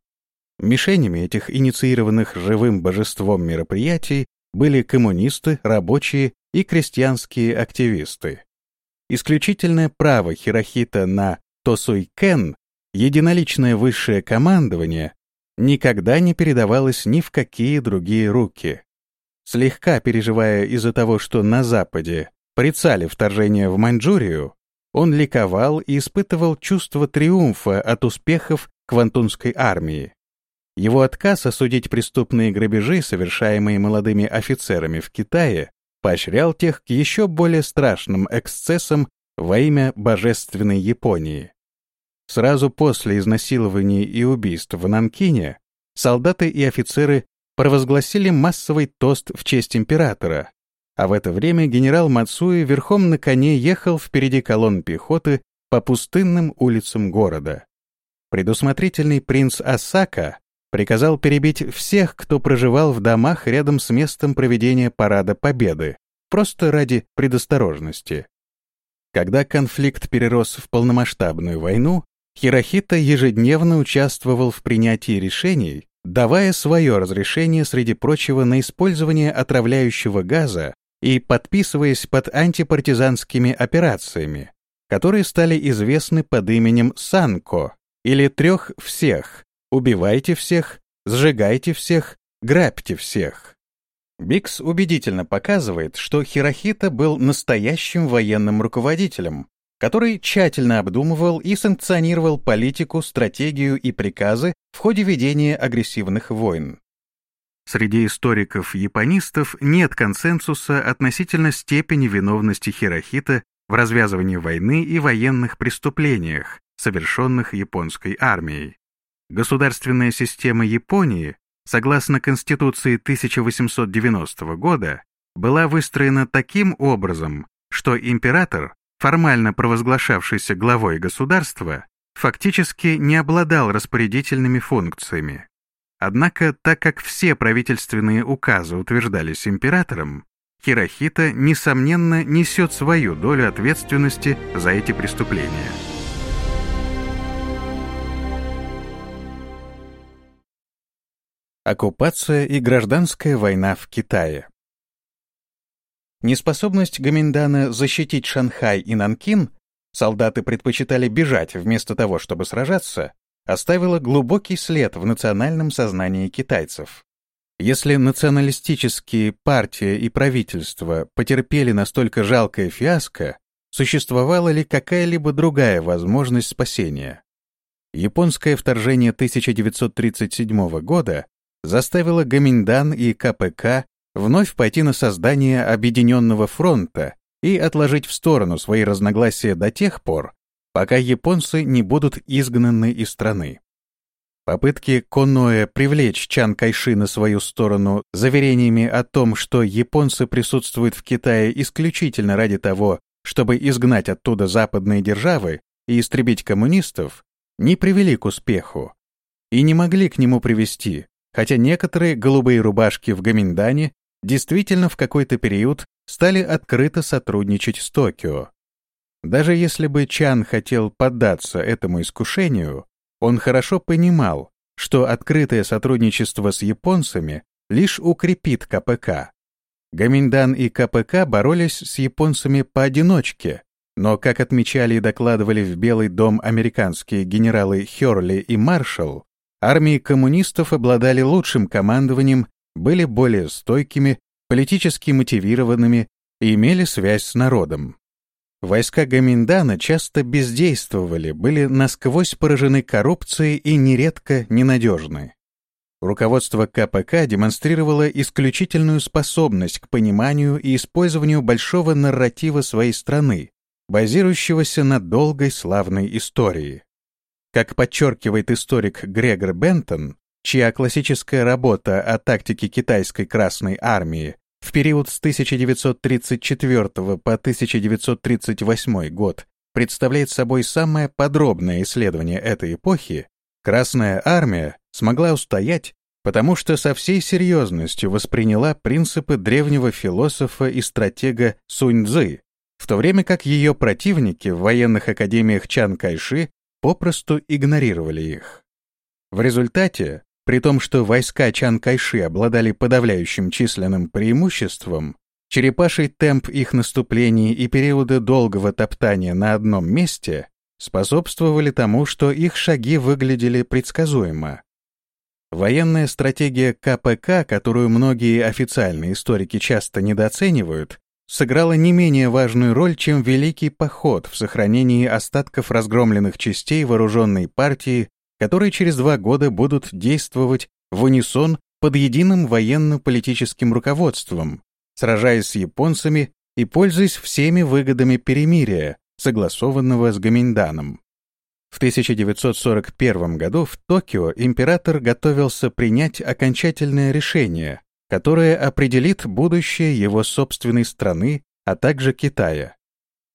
Мишенями этих инициированных живым божеством мероприятий были коммунисты, рабочие и крестьянские активисты. Исключительное право Хирохита на Тосуйкен, единоличное высшее командование, никогда не передавалось ни в какие другие руки. Слегка переживая из-за того, что на Западе порицали вторжение в Маньчжурию, он ликовал и испытывал чувство триумфа от успехов Квантунской армии. Его отказ осудить преступные грабежи, совершаемые молодыми офицерами в Китае, поощрял тех к еще более страшным эксцессам во имя божественной Японии. Сразу после изнасилований и убийств в Нанкине солдаты и офицеры провозгласили массовый тост в честь императора, а в это время генерал Мацуи верхом на коне ехал впереди колонн пехоты по пустынным улицам города. Предусмотрительный принц Асака приказал перебить всех, кто проживал в домах рядом с местом проведения парада Победы, просто ради предосторожности. Когда конфликт перерос в полномасштабную войну, Хирохита ежедневно участвовал в принятии решений, давая свое разрешение, среди прочего, на использование отравляющего газа и подписываясь под антипартизанскими операциями, которые стали известны под именем Санко или трех всех «Убивайте всех», «Сжигайте всех», «Грабьте всех». Бикс убедительно показывает, что Хирохита был настоящим военным руководителем, который тщательно обдумывал и санкционировал политику, стратегию и приказы в ходе ведения агрессивных войн. Среди историков-японистов нет консенсуса относительно степени виновности Хирохита в развязывании войны и военных преступлениях, совершенных японской армией. Государственная система Японии, согласно Конституции 1890 года, была выстроена таким образом, что император, формально провозглашавшийся главой государства, фактически не обладал распорядительными функциями. Однако, так как все правительственные указы утверждались императором, Хирохита, несомненно, несет свою долю ответственности за эти преступления. Оккупация и гражданская война в Китае Неспособность Гаминдана защитить Шанхай и Нанкин, солдаты предпочитали бежать вместо того, чтобы сражаться, оставила глубокий след в национальном сознании китайцев. Если националистические партии и правительства потерпели настолько жалкое фиаско, существовала ли какая-либо другая возможность спасения? Японское вторжение 1937 года заставило Гаминдан и КПК вновь пойти на создание Объединенного фронта и отложить в сторону свои разногласия до тех пор, пока японцы не будут изгнаны из страны. Попытки Коноэ привлечь Чан Кайши на свою сторону заверениями о том, что японцы присутствуют в Китае исключительно ради того, чтобы изгнать оттуда западные державы и истребить коммунистов, не привели к успеху и не могли к нему привести, хотя некоторые голубые рубашки в Гаминдане действительно в какой-то период стали открыто сотрудничать с Токио. Даже если бы Чан хотел поддаться этому искушению, он хорошо понимал, что открытое сотрудничество с японцами лишь укрепит КПК. Гаминдан и КПК боролись с японцами поодиночке, но, как отмечали и докладывали в Белый дом американские генералы Хёрли и Маршалл, армии коммунистов обладали лучшим командованием, были более стойкими, политически мотивированными и имели связь с народом. Войска Гаминдана часто бездействовали, были насквозь поражены коррупцией и нередко ненадежны. Руководство КПК демонстрировало исключительную способность к пониманию и использованию большого нарратива своей страны, базирующегося на долгой славной истории. Как подчеркивает историк Грегор Бентон, чья классическая работа о тактике китайской Красной Армии в период с 1934 по 1938 год представляет собой самое подробное исследование этой эпохи, Красная Армия смогла устоять, потому что со всей серьезностью восприняла принципы древнего философа и стратега Сунь Цзы, в то время как ее противники в военных академиях Чан Кайши попросту игнорировали их. В результате при том, что войска Чан Кайши обладали подавляющим численным преимуществом, черепаший темп их наступлений и периоды долгого топтания на одном месте способствовали тому, что их шаги выглядели предсказуемо. Военная стратегия КПК, которую многие официальные историки часто недооценивают, сыграла не менее важную роль, чем Великий поход в сохранении остатков разгромленных частей вооруженной партии которые через два года будут действовать в унисон под единым военно-политическим руководством, сражаясь с японцами и пользуясь всеми выгодами перемирия, согласованного с Гаминданом. В 1941 году в Токио император готовился принять окончательное решение, которое определит будущее его собственной страны, а также Китая.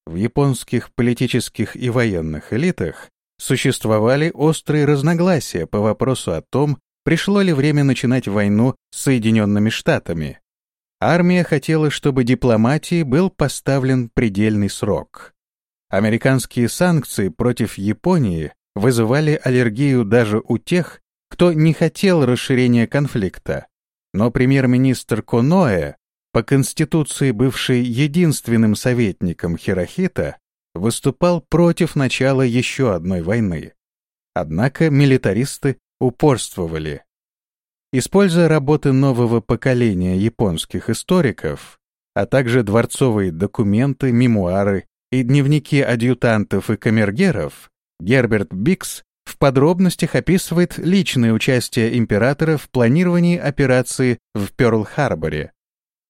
В японских политических и военных элитах существовали острые разногласия по вопросу о том, пришло ли время начинать войну с Соединенными Штатами. Армия хотела, чтобы дипломатии был поставлен предельный срок. Американские санкции против Японии вызывали аллергию даже у тех, кто не хотел расширения конфликта. Но премьер-министр Коноэ, по Конституции бывший единственным советником Хирохита, выступал против начала еще одной войны. Однако милитаристы упорствовали. Используя работы нового поколения японских историков, а также дворцовые документы, мемуары и дневники адъютантов и камергеров, Герберт Бикс в подробностях описывает личное участие императора в планировании операции в Пёрл-Харборе.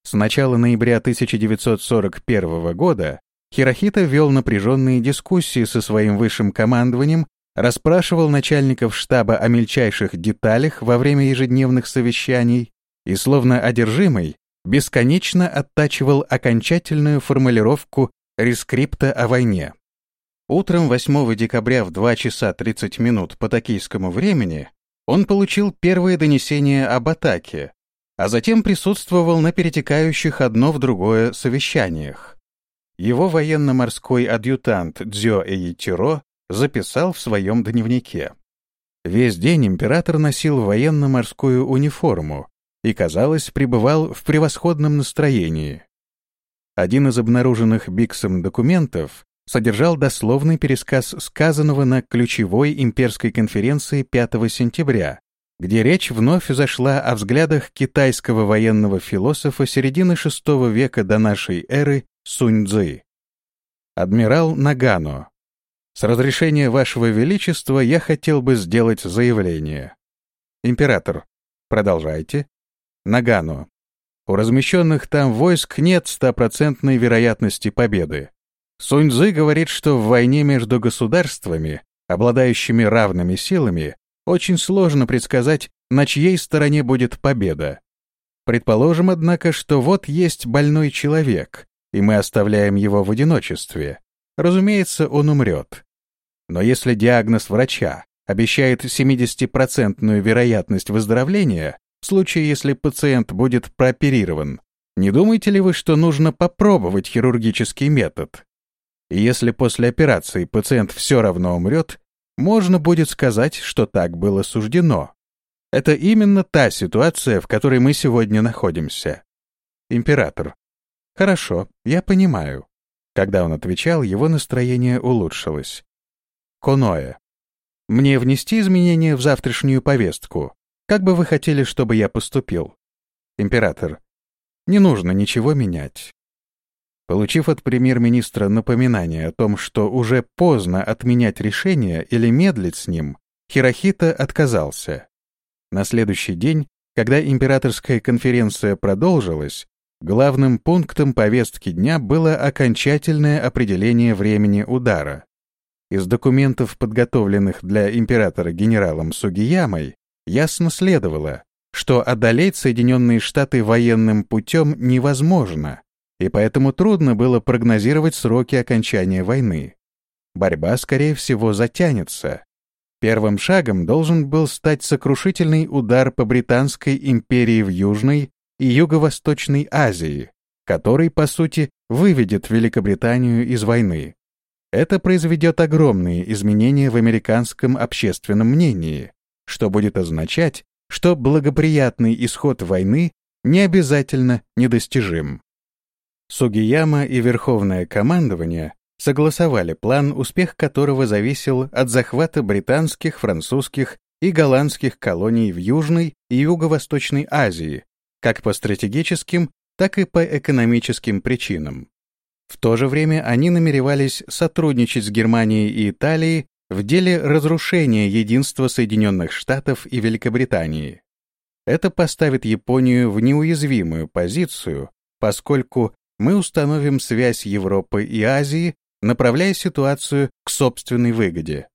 С начала ноября 1941 года Хирохита вел напряженные дискуссии со своим высшим командованием, расспрашивал начальников штаба о мельчайших деталях во время ежедневных совещаний и, словно одержимый, бесконечно оттачивал окончательную формулировку рескрипта о войне. Утром 8 декабря в 2 часа 30 минут по токийскому времени он получил первое донесение об атаке, а затем присутствовал на перетекающих одно в другое совещаниях. Его военно-морской адъютант Дзё Эйтиро записал в своем дневнике. Весь день император носил военно-морскую униформу и, казалось, пребывал в превосходном настроении. Один из обнаруженных Биксом документов содержал дословный пересказ сказанного на ключевой имперской конференции 5 сентября, где речь вновь зашла о взглядах китайского военного философа середины VI века до нашей эры Сунь-Цзы. Адмирал Нагано. С разрешения Вашего Величества я хотел бы сделать заявление. Император. Продолжайте. Нагано. У размещенных там войск нет стопроцентной вероятности победы. Сунь-Цзы говорит, что в войне между государствами, обладающими равными силами, очень сложно предсказать, на чьей стороне будет победа. Предположим, однако, что вот есть больной человек, и мы оставляем его в одиночестве, разумеется, он умрет. Но если диагноз врача обещает 70% вероятность выздоровления, в случае, если пациент будет прооперирован, не думаете ли вы, что нужно попробовать хирургический метод? И если после операции пациент все равно умрет, можно будет сказать, что так было суждено. Это именно та ситуация, в которой мы сегодня находимся. Император. Хорошо, я понимаю. Когда он отвечал, его настроение улучшилось. Коноэ. Мне внести изменения в завтрашнюю повестку? Как бы вы хотели, чтобы я поступил? Император. Не нужно ничего менять. Получив от премьер-министра напоминание о том, что уже поздно отменять решение или медлить с ним, Хирохита отказался. На следующий день, когда императорская конференция продолжилась, главным пунктом повестки дня было окончательное определение времени удара. Из документов, подготовленных для императора генералом Сугиямой, ясно следовало, что одолеть Соединенные Штаты военным путем невозможно, и поэтому трудно было прогнозировать сроки окончания войны. Борьба, скорее всего, затянется. Первым шагом должен был стать сокрушительный удар по Британской империи в Южной и Юго-Восточной Азии, который, по сути, выведет Великобританию из войны. Это произведет огромные изменения в американском общественном мнении, что будет означать, что благоприятный исход войны не обязательно недостижим. Сугияма и Верховное командование согласовали план, успех которого зависел от захвата британских, французских и голландских колоний в Южной и Юго-Восточной Азии, как по стратегическим, так и по экономическим причинам. В то же время они намеревались сотрудничать с Германией и Италией в деле разрушения единства Соединенных Штатов и Великобритании. Это поставит Японию в неуязвимую позицию, поскольку мы установим связь Европы и Азии, направляя ситуацию к собственной выгоде.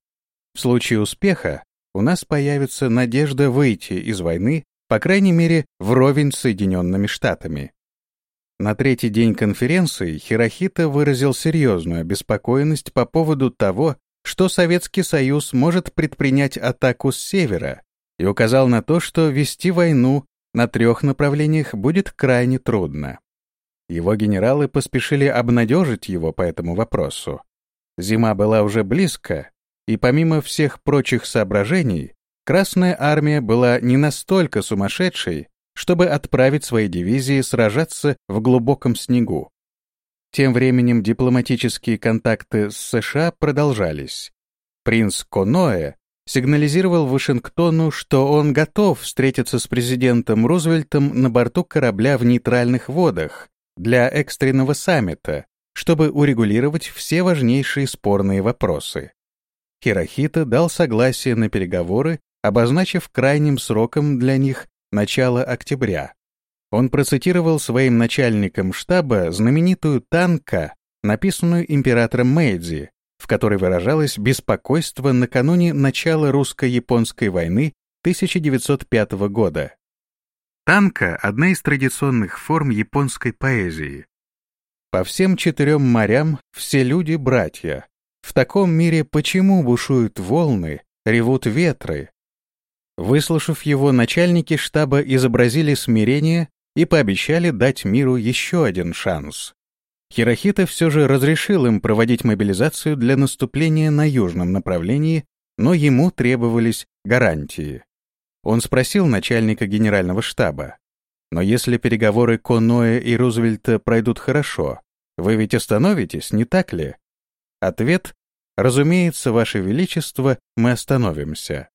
В случае успеха у нас появится надежда выйти из войны, по крайней мере, вровень с Соединенными Штатами. На третий день конференции Хирохита выразил серьезную обеспокоенность по поводу того, что Советский Союз может предпринять атаку с севера, и указал на то, что вести войну на трех направлениях будет крайне трудно. Его генералы поспешили обнадежить его по этому вопросу. Зима была уже близко, и помимо всех прочих соображений, Красная армия была не настолько сумасшедшей, чтобы отправить свои дивизии сражаться в глубоком снегу. Тем временем дипломатические контакты с США продолжались. Принц Коноэ сигнализировал Вашингтону, что он готов встретиться с президентом Рузвельтом на борту корабля в нейтральных водах для экстренного саммита, чтобы урегулировать все важнейшие спорные вопросы. Хирохита дал согласие на переговоры, обозначив крайним сроком для них начало октября. Он процитировал своим начальникам штаба знаменитую танка, написанную императором Мэйдзи, в которой выражалось беспокойство накануне начала русско-японской войны 1905 года. Танка — одна из традиционных форм японской поэзии. По всем четырем морям все люди — братья. В таком мире почему бушуют волны, ревут ветры? Выслушав его, начальники штаба изобразили смирение и пообещали дать миру еще один шанс. Хирохита все же разрешил им проводить мобилизацию для наступления на южном направлении, но ему требовались гарантии. Он спросил начальника генерального штаба. «Но если переговоры Коноэ и Рузвельта пройдут хорошо, вы ведь остановитесь, не так ли?» Ответ «Разумеется, Ваше Величество, мы остановимся».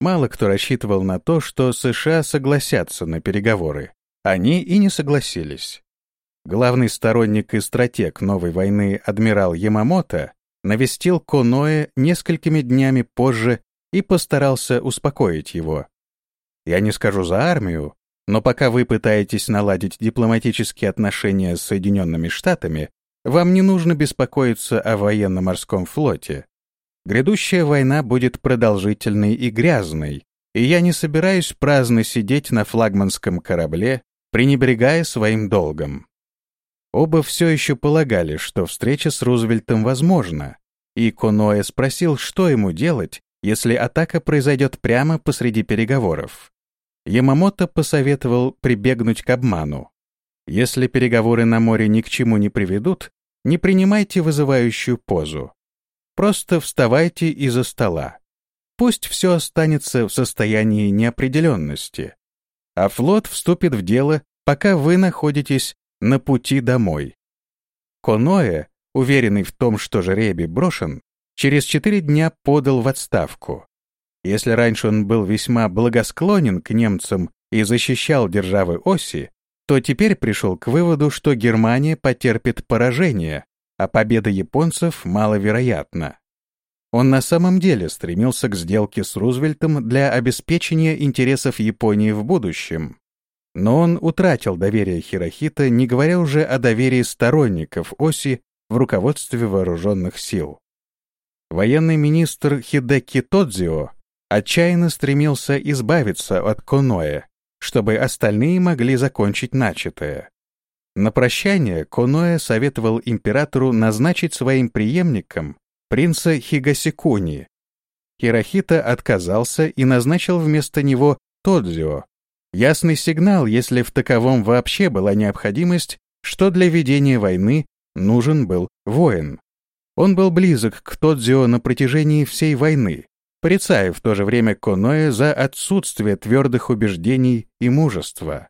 Мало кто рассчитывал на то, что США согласятся на переговоры. Они и не согласились. Главный сторонник и стратег новой войны адмирал Ямамото навестил Коноэ несколькими днями позже и постарался успокоить его. Я не скажу за армию, но пока вы пытаетесь наладить дипломатические отношения с Соединенными Штатами, вам не нужно беспокоиться о военно-морском флоте. Грядущая война будет продолжительной и грязной, и я не собираюсь праздно сидеть на флагманском корабле, пренебрегая своим долгом. Оба все еще полагали, что встреча с Рузвельтом возможна, и Коноэ спросил, что ему делать, если атака произойдет прямо посреди переговоров. Ямамото посоветовал прибегнуть к обману. Если переговоры на море ни к чему не приведут, не принимайте вызывающую позу. Просто вставайте из-за стола. Пусть все останется в состоянии неопределенности, а флот вступит в дело, пока вы находитесь на пути домой. Коноэ, уверенный в том, что жеребий брошен, через четыре дня подал в отставку. Если раньше он был весьма благосклонен к немцам и защищал державы оси, то теперь пришел к выводу, что Германия потерпит поражение, а победа японцев маловероятна. Он на самом деле стремился к сделке с Рузвельтом для обеспечения интересов Японии в будущем. Но он утратил доверие Хирохита, не говоря уже о доверии сторонников оси в руководстве вооруженных сил. Военный министр Хидеки Тодзио отчаянно стремился избавиться от Коноэ, чтобы остальные могли закончить начатое. На прощание Коноэ советовал императору назначить своим преемником принца Хигасикуни. Хирохита отказался и назначил вместо него Тодзио. Ясный сигнал, если в таковом вообще была необходимость, что для ведения войны нужен был воин. Он был близок к Тодзио на протяжении всей войны, порицая в то же время Коноэ за отсутствие твердых убеждений и мужества.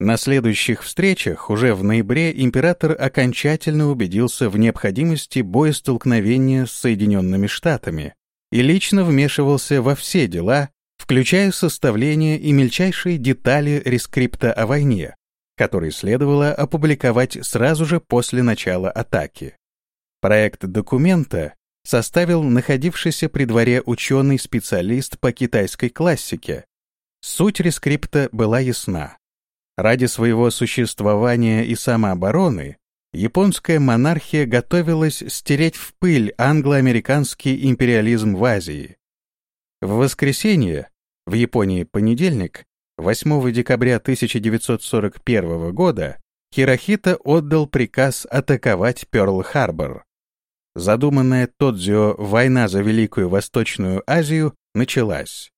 На следующих встречах, уже в ноябре, император окончательно убедился в необходимости боестолкновения с Соединенными Штатами и лично вмешивался во все дела, включая составление и мельчайшие детали рескрипта о войне, который следовало опубликовать сразу же после начала атаки. Проект документа составил находившийся при дворе ученый-специалист по китайской классике. Суть рескрипта была ясна. Ради своего существования и самообороны японская монархия готовилась стереть в пыль англо-американский империализм в Азии. В воскресенье, в Японии понедельник, 8 декабря 1941 года, Хирохита отдал приказ атаковать Пёрл-Харбор. Задуманная Тодзио война за Великую Восточную Азию началась.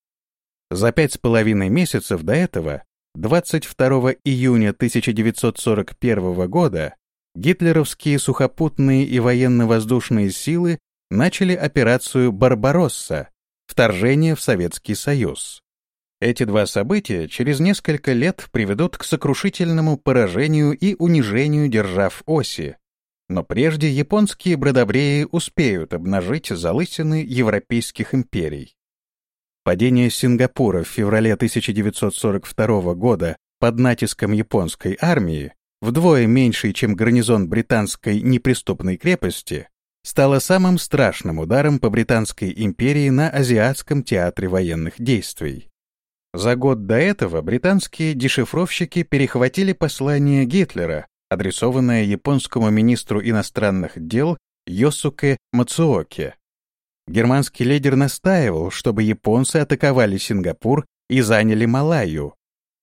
За пять с половиной месяцев до этого 22 июня 1941 года гитлеровские сухопутные и военно-воздушные силы начали операцию «Барбаросса» — вторжение в Советский Союз. Эти два события через несколько лет приведут к сокрушительному поражению и унижению держав оси, но прежде японские бродобреи успеют обнажить залысины европейских империй. Падение Сингапура в феврале 1942 года под натиском японской армии, вдвое меньшей, чем гарнизон британской неприступной крепости, стало самым страшным ударом по Британской империи на Азиатском театре военных действий. За год до этого британские дешифровщики перехватили послание Гитлера, адресованное японскому министру иностранных дел Йосуке Мацуоке. Германский лидер настаивал, чтобы японцы атаковали Сингапур и заняли Малайю.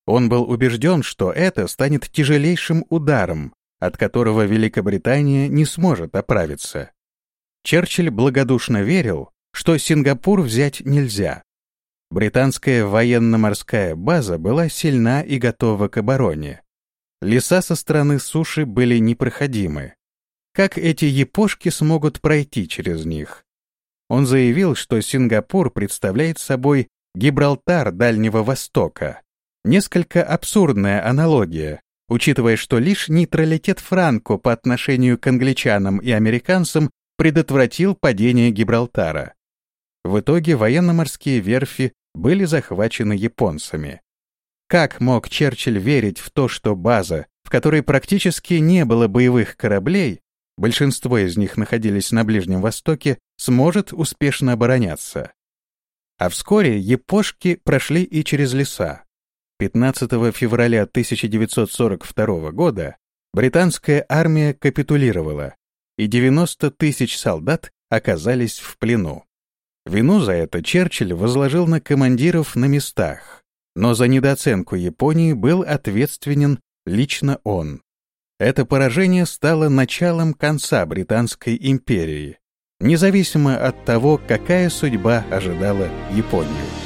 Он был убежден, что это станет тяжелейшим ударом, от которого Великобритания не сможет оправиться. Черчилль благодушно верил, что Сингапур взять нельзя. Британская военно-морская база была сильна и готова к обороне. Леса со стороны суши были непроходимы. Как эти япошки смогут пройти через них? Он заявил, что Сингапур представляет собой Гибралтар Дальнего Востока. Несколько абсурдная аналогия, учитывая, что лишь нейтралитет Франко по отношению к англичанам и американцам предотвратил падение Гибралтара. В итоге военно-морские верфи были захвачены японцами. Как мог Черчилль верить в то, что база, в которой практически не было боевых кораблей, большинство из них находились на Ближнем Востоке, сможет успешно обороняться. А вскоре япошки прошли и через леса. 15 февраля 1942 года британская армия капитулировала, и 90 тысяч солдат оказались в плену. Вину за это Черчилль возложил на командиров на местах, но за недооценку Японии был ответственен лично он. Это поражение стало началом конца Британской империи, независимо от того, какая судьба ожидала Японию.